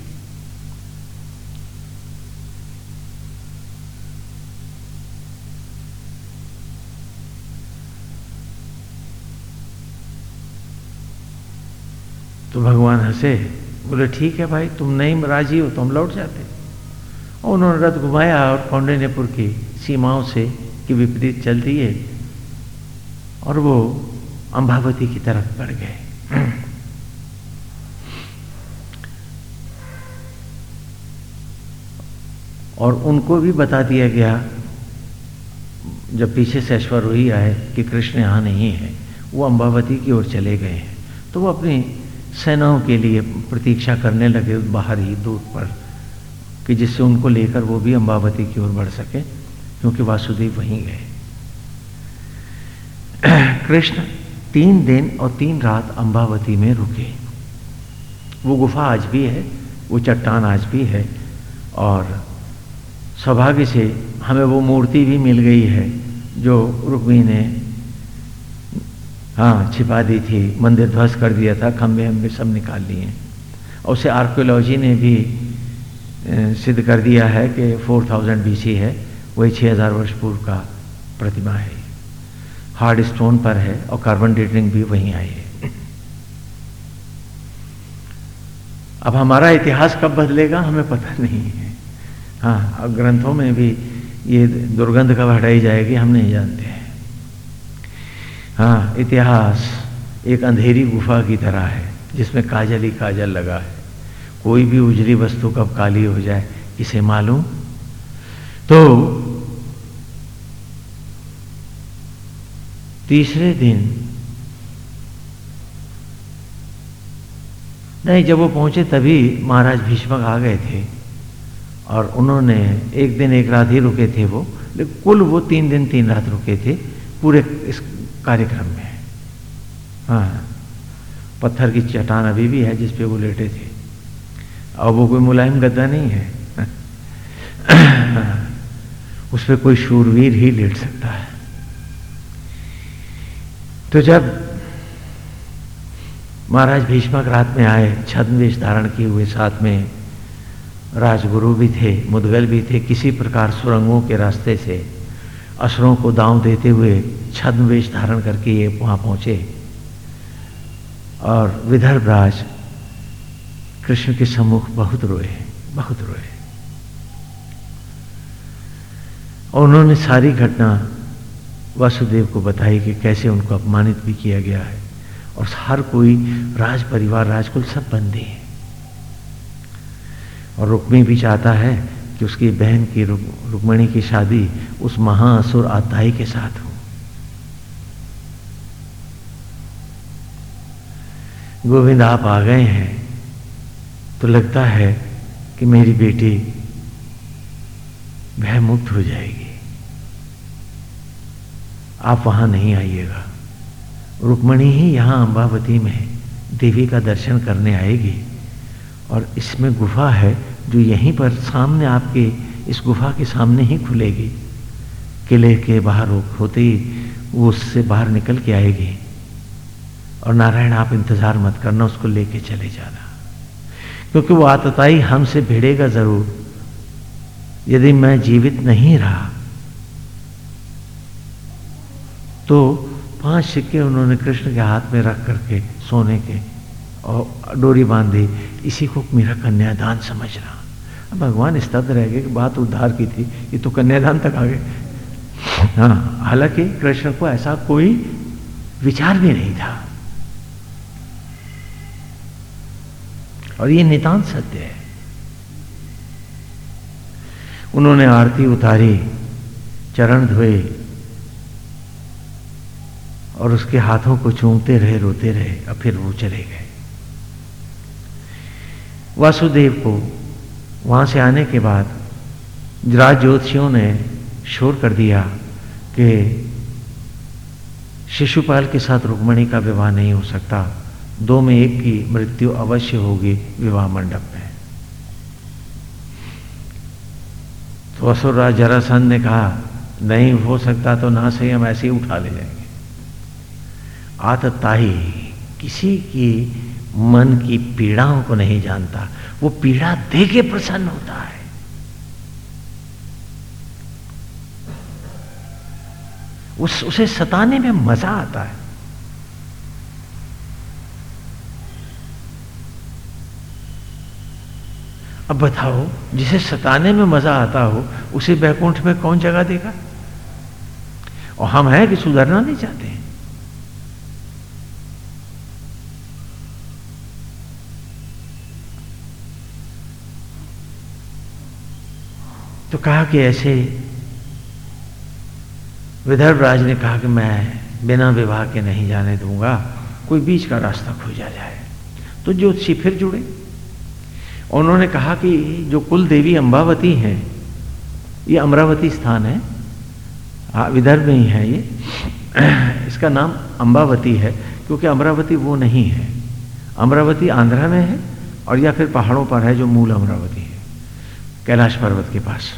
तो भगवान हंसे। बोले, ठीक है भाई, तुम नहीं राज़ी हो तो हम लौट जाते। और उन्होंने रथ घुमाया और कौंडिन्यपुर की सीमाओं से की विपरीत चल दिए और वो अंबावती की तरफ़ बढ़ गए। और उनको भी बता दिया गया, जब पीछे से अश्वरोही आए कि कृष्ण यहाँ नहीं है, वो अंबावती की ओर चले गए हैं। तो वो अपनी सेनाओं के लिए प्रतीक्षा करने लगे बाहर ही दूर पर कि जिससे उनको लेकर वो भी अंबावती की ओर बढ़ सके, क्योंकि वासुदेव वहीं गए। कृष्ण तीन दिन और तीन रात अंबावती में रुके। वो गुफा आज भी है, वो चट्टान आज भी है, और सौभाग्य से हमें वो मूर्ति भी मिल गई है, जो रुक्मी ने हाँ छिपा दी थी, मंदिर ध्वस्त कर दिया था खंभे हम्बे सब निकाल लिए और उसे आर्कोलॉजी ने भी सिद्ध कर दिया है कि 4000 थाउज़ेंड बी है, वही 6000 वर्ष पूर्व का प्रतिमा है। हार्ड स्टोन पर है और कार्बन डेटिंग भी वहीं आई है। अब हमारा इतिहास कब बदलेगा, हमें पता नहीं है। हाँ अब ग्रंथों में भी ये दुर्गंध कब हटाई जाएगी, हम नहीं जानते हैं। हाँ इतिहास एक अंधेरी गुफा की तरह है, जिसमें काजल ही काजल लगा है। कोई भी उजली वस्तु कब काली हो जाए, इसे मालूम? तो तीसरे दिन, नहीं, जब वो पहुँचे तभी महाराज भीष्मक आ गए थे, और उन्होंने एक दिन एक रात ही रुके थे वो कुल वो तीन दिन तीन रात रुके थे, पूरे इस कार्यक्रम में हाँ। पत्थर की चट्टान अभी भी है जिस पे वो लेटे थे। और वो कोई मुलायम गद्दा नहीं है। उस पर कोई शूरवीर ही लेट सकता है। तो जब महाराज भीष्मक रात में आए, छद्मवेश धारण किए हुए साथ में राजगुरु भी थे, मुदगल भी थे, किसी प्रकार सुरंगों के रास्ते से असुरों को दांव देते हुए छद्मवेश धारण करके ये वहाँ पहुँचे। और विदर्भ राज कृष्ण के सम्मुख बहुत रोए बहुत रोए और उन्होंने सारी घटना वासुदेव को बताई कि कैसे उनको अपमानित भी किया गया है। और हर कोई, राज परिवार, राजकुल सब बंदे है। और रुक्मी भी चाहता है कि उसकी बहन की रुक्मणी की शादी उस महाअसुर आताई के साथ हो। गोविंद, आप आ गए हैं तो लगता है कि मेरी बेटी भय मुक्त हो जाएगी। आप वहाँ नहीं आइएगा। रुक्मणी ही यहाँ अंबावती में देवी का दर्शन करने आएगी और इसमें गुफा है जो यहीं पर सामने आपके इस गुफा के सामने ही खुलेगी। किले के बाहर होते ही वो उससे बाहर निकल के आएगी। और नारायण, आप इंतज़ार मत करना, उसको लेके चले जाना। क्योंकि वो आतताई हमसे भिड़ेगा ज़रूर। यदि मैं जीवित नहीं रहा तो पाँच सिक्के उन्होंने कृष्ण के हाथ में रख करके सोने के और डोरी बांधी। इसी को मेरा कन्यादान समझना अब भगवान स्तब्ध रह गए कि बात उद्धार की थी। ये तो कन्यादान तक आ गए। हाँ हालाँकि कृष्ण को ऐसा कोई विचार भी नहीं था। और ये नितांत सत्य है। उन्होंने आरती उतारी, चरण धोए और उसके हाथों को चूमते रहे, रोते रहे और फिर वो चले गए। वासुदेव को वहाँ से आने के बाद राज ज्योतिषियों ने शोर कर दिया कि शिशुपाल के साथ रुक्मणी का विवाह नहीं हो सकता। दो में एक की मृत्यु अवश्य होगी, विवाह मंडप में। तो असुरराज जरासन ने कहा, नहीं हो सकता तो ना सही हम ऐसे ही उठा ले जाएँगे। आतताई किसी की मन की पीड़ाओं को नहीं जानता, वो पीड़ा दे के प्रसन्न होता है। उस, उसे सताने में मज़ा आता है। अब बताओ, जिसे सताने में मज़ा आता हो, उसे बैकुंठ में कौन जगह देगा? और हम हैं कि सुधरना नहीं चाहते हैं? तो कहा कि ऐसे विदर्भ राज ने कहा कि मैं बिना विवाह के नहीं जाने दूँगा कोई बीच का रास्ता खोजा जाए। तो ज्योतिषी फिर जुड़े। उन्होंने कहा कि जो कुल देवी अम्बावती है ये अमरावती स्थान है। हाँ, विदर्भ में ही है ये। इसका नाम अम्बावती है क्योंकि अमरावती वो नहीं है। अमरावती आंध्रा में है और या फिर पहाड़ों पर है जो मूल अमरावती है कैलाश पर्वत के पास।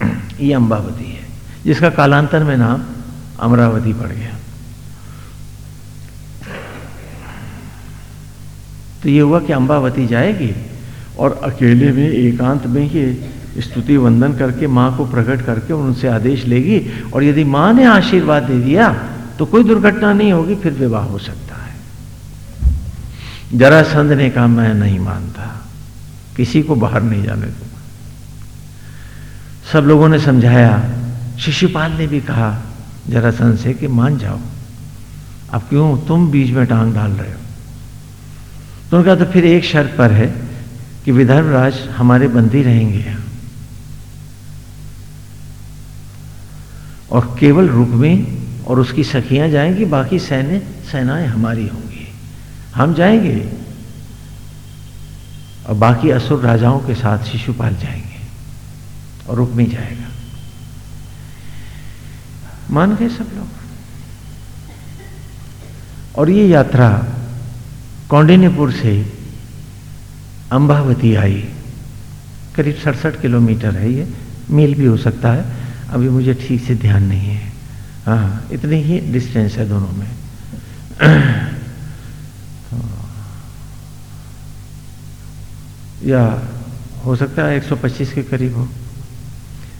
ये अम्बावती है, जिसका कालांतर में नाम अमरावती पड़ गया। तो ये हुआ कि अम्बावती जाएगी और अकेले में, एकांत में ही स्तुति वंदन करके, माँ को प्रकट करके और उनसे आदेश लेगी और यदि माँ ने आशीर्वाद दे दिया तो कोई दुर्घटना नहीं होगी, फिर विवाह हो सकता है। जरासंध ने कहा, मैं नहीं मानता, किसी को बाहर नहीं जाने दूँगा। सब लोगों ने समझाया। शिशुपाल ने भी कहा जरासंध से कि मान जाओ। अब क्यों तुम बीच में टांग डाल रहे हो? तो उनका तो फिर एक शर्त पर है कि विदर्भ राज हमारे बंदी रहेंगे। और केवल रुक्मी और उसकी सखियाँ जाएँगी, बाकी सैन्य सेनाएँ हमारी होंगी। हम जाएँगे। और बाकी असुर राजाओं के साथ शिशुपाल जाएँगे। और रुक्मी जाएगा। मान गए सब लोग। और ये यात्रा कौंडिन्यपुर से अंबावती आई। करीब सड़सठ किलोमीटर है ये। मील भी हो सकता है। अभी मुझे ठीक से ध्यान नहीं है। हाँ इतनी ही डिस्टेंस है दोनों में। या हो सकता है 125 के करीब हो।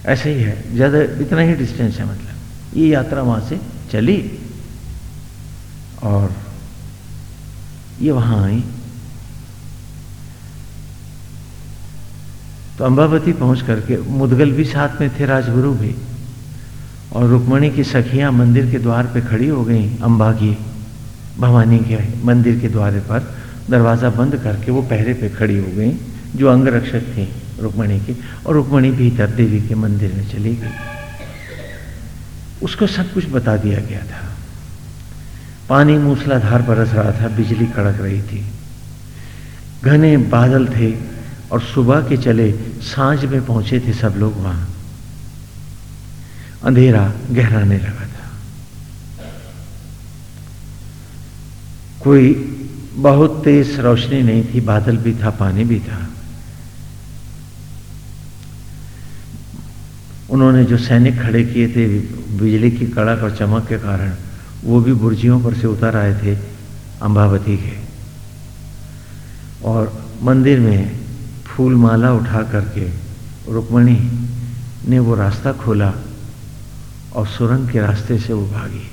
ऐसे ही है। ज़्यादा इतना ही डिस्टेंस है मतलब। ये यात्रा वहाँ से चली और ये वहाँ आई। तो अंबावती पहुँच करके मुदगल भी साथ में थे, राजगुरु भी। और रुक्मणी की सखियाँ मंदिर के द्वार पे खड़ी हो गई अंबा की भवानी के मंदिर के द्वार पर। दरवाज़ा बंद करके वो पहरे पे खड़ी हो गई, जो अंगरक्षक थी। रुक्मणी की और रुक्मणी भीतर देवी के मंदिर में चली गई। उसको सब कुछ बता दिया गया था। पानी मूसलाधार बरस रहा था, बिजली कड़क रही थी। घने बादल थे और सुबह के चले साँझ में पहुँचे थे सब लोग वहाँ। अंधेरा गहराने लगा था। कोई बहुत तेज रोशनी नहीं थी, बादल भी था, पानी भी था। उन्होंने जो सैनिक खड़े किए थे, बिजली की कड़क और चमक के कारण, वो भी बुर्जियों पर से उतर आए थे अंबावती के। और मंदिर में फूल माला उठा करके रुक्मणी ने वो रास्ता खोला और सुरंग के रास्ते से वो भागी।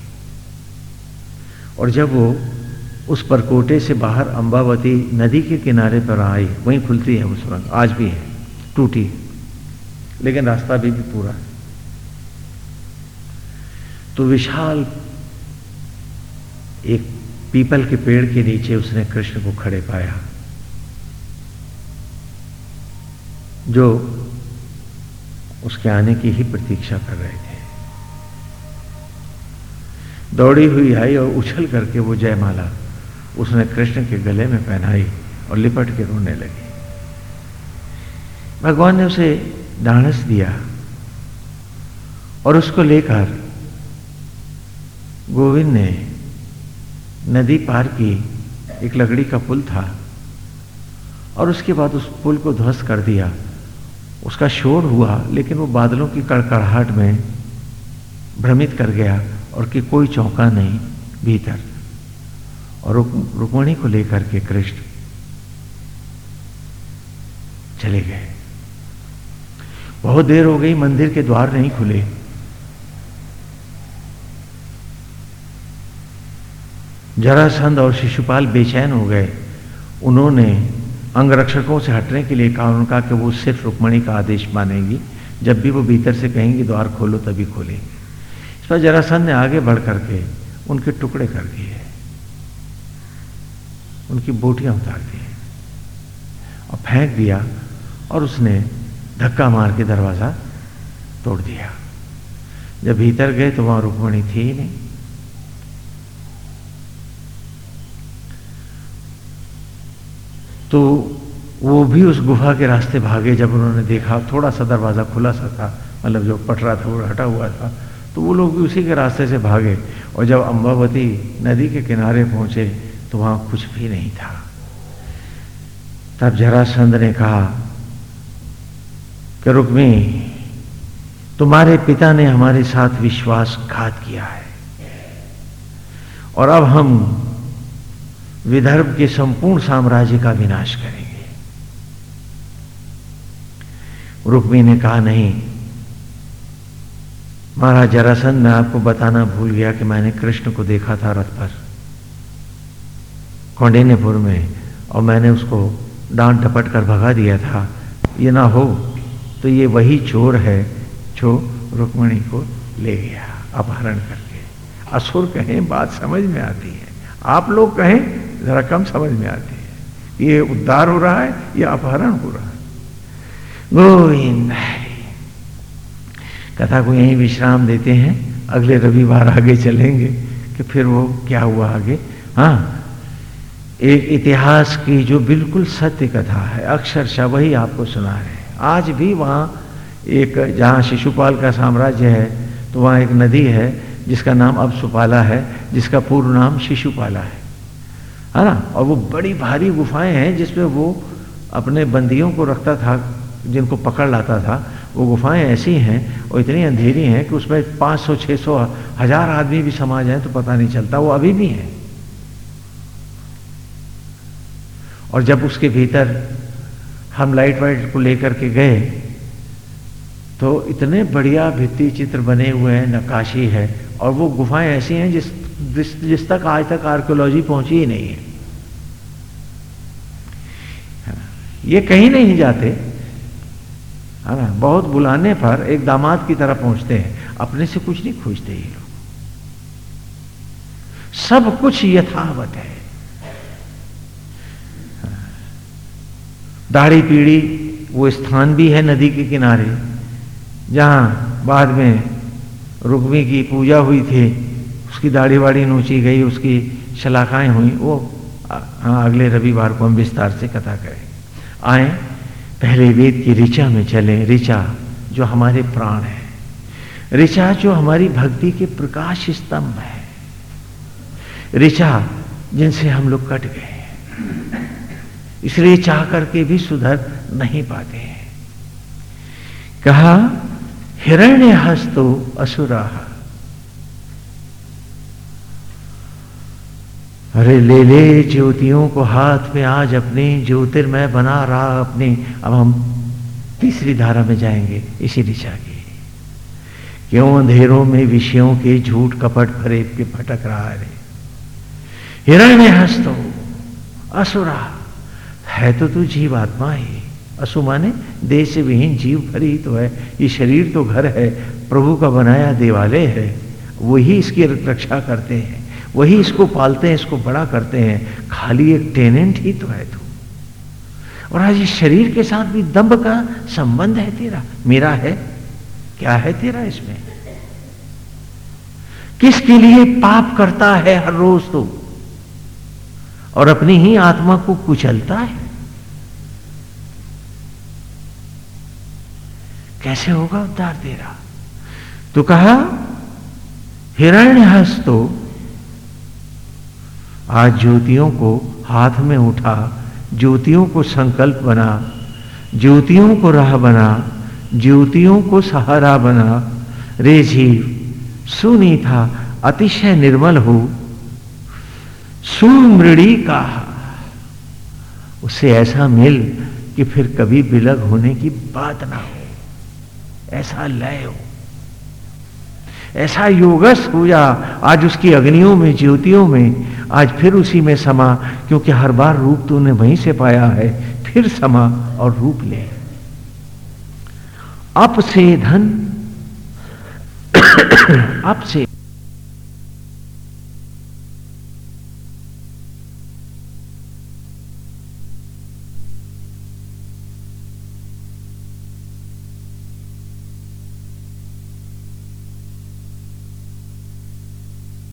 और जब वो उस परकोटे से बाहर अंबावती नदी के किनारे पर आई, वहीं खुलती है वो सुरंग, आज भी है, टूटी लेकिन रास्ता भी, भी पूरा है। तो विशाल एक पीपल के पेड़ के नीचे उसने कृष्ण को खड़े पाया जो उसके आने की ही प्रतीक्षा कर रहे थे। दौड़ी हुई आई और उछल करके वो जयमाला उसने कृष्ण के गले में पहनाई और लिपट के रोने लगी। भगवान ने उसे डांस दिया और उसको लेकर गोविंद ने नदी पार की, एक लकड़ी का पुल था, और उसके बाद उस पुल को ध्वस्त कर दिया। उसका शोर हुआ, लेकिन वो बादलों की कड़कड़ाहट में भ्रमित कर गया और कि कोई चौंका नहीं भीतर। और रुक्मणी को लेकर के कृष्ण चले गए। बहुत देर हो गई, मंदिर के द्वार नहीं खुले। जरासंध और शिशुपाल बेचैन हो गए। उन्होंने अंगरक्षकों से हटने के लिए कहा उनका कि वो सिर्फ़ रुक्मणी का आदेश मानेगी। जब भी वो भीतर से कहेंगी, द्वार खोलो, तभी खोलेंगे। इस पर जरासंध ने आगे बढ़ करके उनके टुकड़े कर दिए। उनकी बोटियाँ उतार दी। और फेंक दिया और उसने धक्का मार के दरवाज़ा तोड़ दिया। जब भीतर गए तो वहाँ रुक्मणी थी ही नहीं। तो वो भी उस गुफा के रास्ते भागे जब उन्होंने देखा, थोड़ा सा दरवाज़ा खुला सा था मतलब जो पटरा था वो हटा हुआ था तो वो लोग भी उसी के रास्ते से भागे और जब अम्बावती नदी के किनारे पहुँचे तो वहाँ कुछ भी नहीं था। तब जरासंध ने कहा कि रुक्मी, तुम्हारे पिता ने हमारे साथ विश्वासघात किया है। और अब हम विदर्भ के संपूर्ण साम्राज्य का विनाश करेंगे। रुक्मी ने कहा, नहीं, महाराज जरासंध मैं आपको बताना भूल गया कि मैंने कृष्ण को देखा था रथ पर, कौंडिन्यपुर में, और मैंने उसको डांट टपट कर भगा दिया था। ये ना हो तो ये वही चोर है जो रुक्मणी को ले गया, अपहरण करके। असुर कहें, बात समझ में आती है। आप लोग कहें, जरा कम समझ में आती है। ये उद्धार हो रहा है, या अपहरण हो रहा है। गोविंद, कथा को यहीं विश्राम देते हैं। अगले रविवार आगे चलेंगे, कि फिर वो क्या हुआ आगे? हाँ एक इतिहास की जो बिल्कुल सत्य कथा है, अक्षरशः वही आपको सुना है। आज भी वहाँ एक जहाँ शिशुपाल का साम्राज्य है तो वहाँ एक नदी है जिसका नाम अब सुपाला है जिसका पूर्व नाम शिशुपाला है। है ना? और वो बड़ी भारी गुफाएँ हैं जिसमें वो अपने बंदियों को रखता था जिनको पकड़ लाता था। वो गुफाएँ ऐसी हैं और इतनी अंधेरी हैं कि उसमें 500, 600, हज़ार आदमी भी समा जाए तो पता नहीं चलता। वो अभी भी हैं। और जब उसके भीतर हम लाइट वाइट को लेकर के गए तो इतने बढ़िया भित्ति चित्र बने हुए हैं नकाशी है और वो गुफाएँ ऐसी हैं जिस जिस, जिस तक आज तक आर्कियोलॉजी पहुँची ही नहीं है ये कहीं नहीं जाते। है ना बहुत बुलाने पर एक दामाद की तरह पहुँचते हैं अपने से कुछ नहीं खोजते ये लोग। सब कुछ यथावत है। दाढ़ी पीढ़ी, वो स्थान भी है नदी के किनारे, जहाँ बाद में रुक्मी की पूजा हुई थी, उसकी दाढ़ी वाड़ी नोची गई, उसकी शलाखाएँ हुई, वो हाँ अगले रविवार को हम विस्तार से कथा करें। आए, पहले वेद की ऋचा में चले। ऋचा जो हमारे प्राण है। ऋचा जो हमारी भक्ति के प्रकाश स्तंभ है। ऋचा जिनसे हम लोग कट गए इसलिए चाह करके भी सुधर नहीं पाते हैं। कहा हिरण्य हस्तो असुरा। अरे ले ले ज्योतियों को हाथ में आज अपने ज्योतिर्मय बना रहा अपने। अब हम तीसरी धारा में जाएँगे, इसी दिशा की। क्यों अंधेरों में विषयों के झूठ कपट भरे के भटक रहा है हिरण्य हस्तो असुरा। है तो तू जीव आत्मा ही। असु माने देह से विहीन जीव भरी तो है। ये शरीर तो घर है, प्रभु का बनाया देवालय है। वही इसकी रक्षा करते हैं, वही इसको पालते हैं, इसको बड़ा करते हैं। खाली एक टेनेंट ही तो है तू। और आज इस शरीर के साथ भी दम्भ का संबंध है तेरा। मेरा है, क्या है तेरा इसमें? किसके लिए पाप करता है हर रोज तू? और अपनी ही आत्मा को कुचलता है। कैसे होगा? उद्धार तेरा तो कहा हिरण्य हस्तो आज ज्योतियों को हाथ में उठा, ज्योतियों को संकल्प बना, ज्योतियों को राह बना, ज्योतियों को सहारा बना। रे जीव, सुनी था, अतिशय निर्मल हो। सुमृणी का उससे ऐसा मिल कि फिर कभी बिलग होने की बात ना हो। ऐसा लय हो। ऐसा योगस हो जा आज उसकी अग्नियों में, ज्योतियों में, आज फिर उसी में समा, क्योंकि हर बार रूप तूने वहीं से पाया है, फिर समा और रूप ले। अप से धन अप से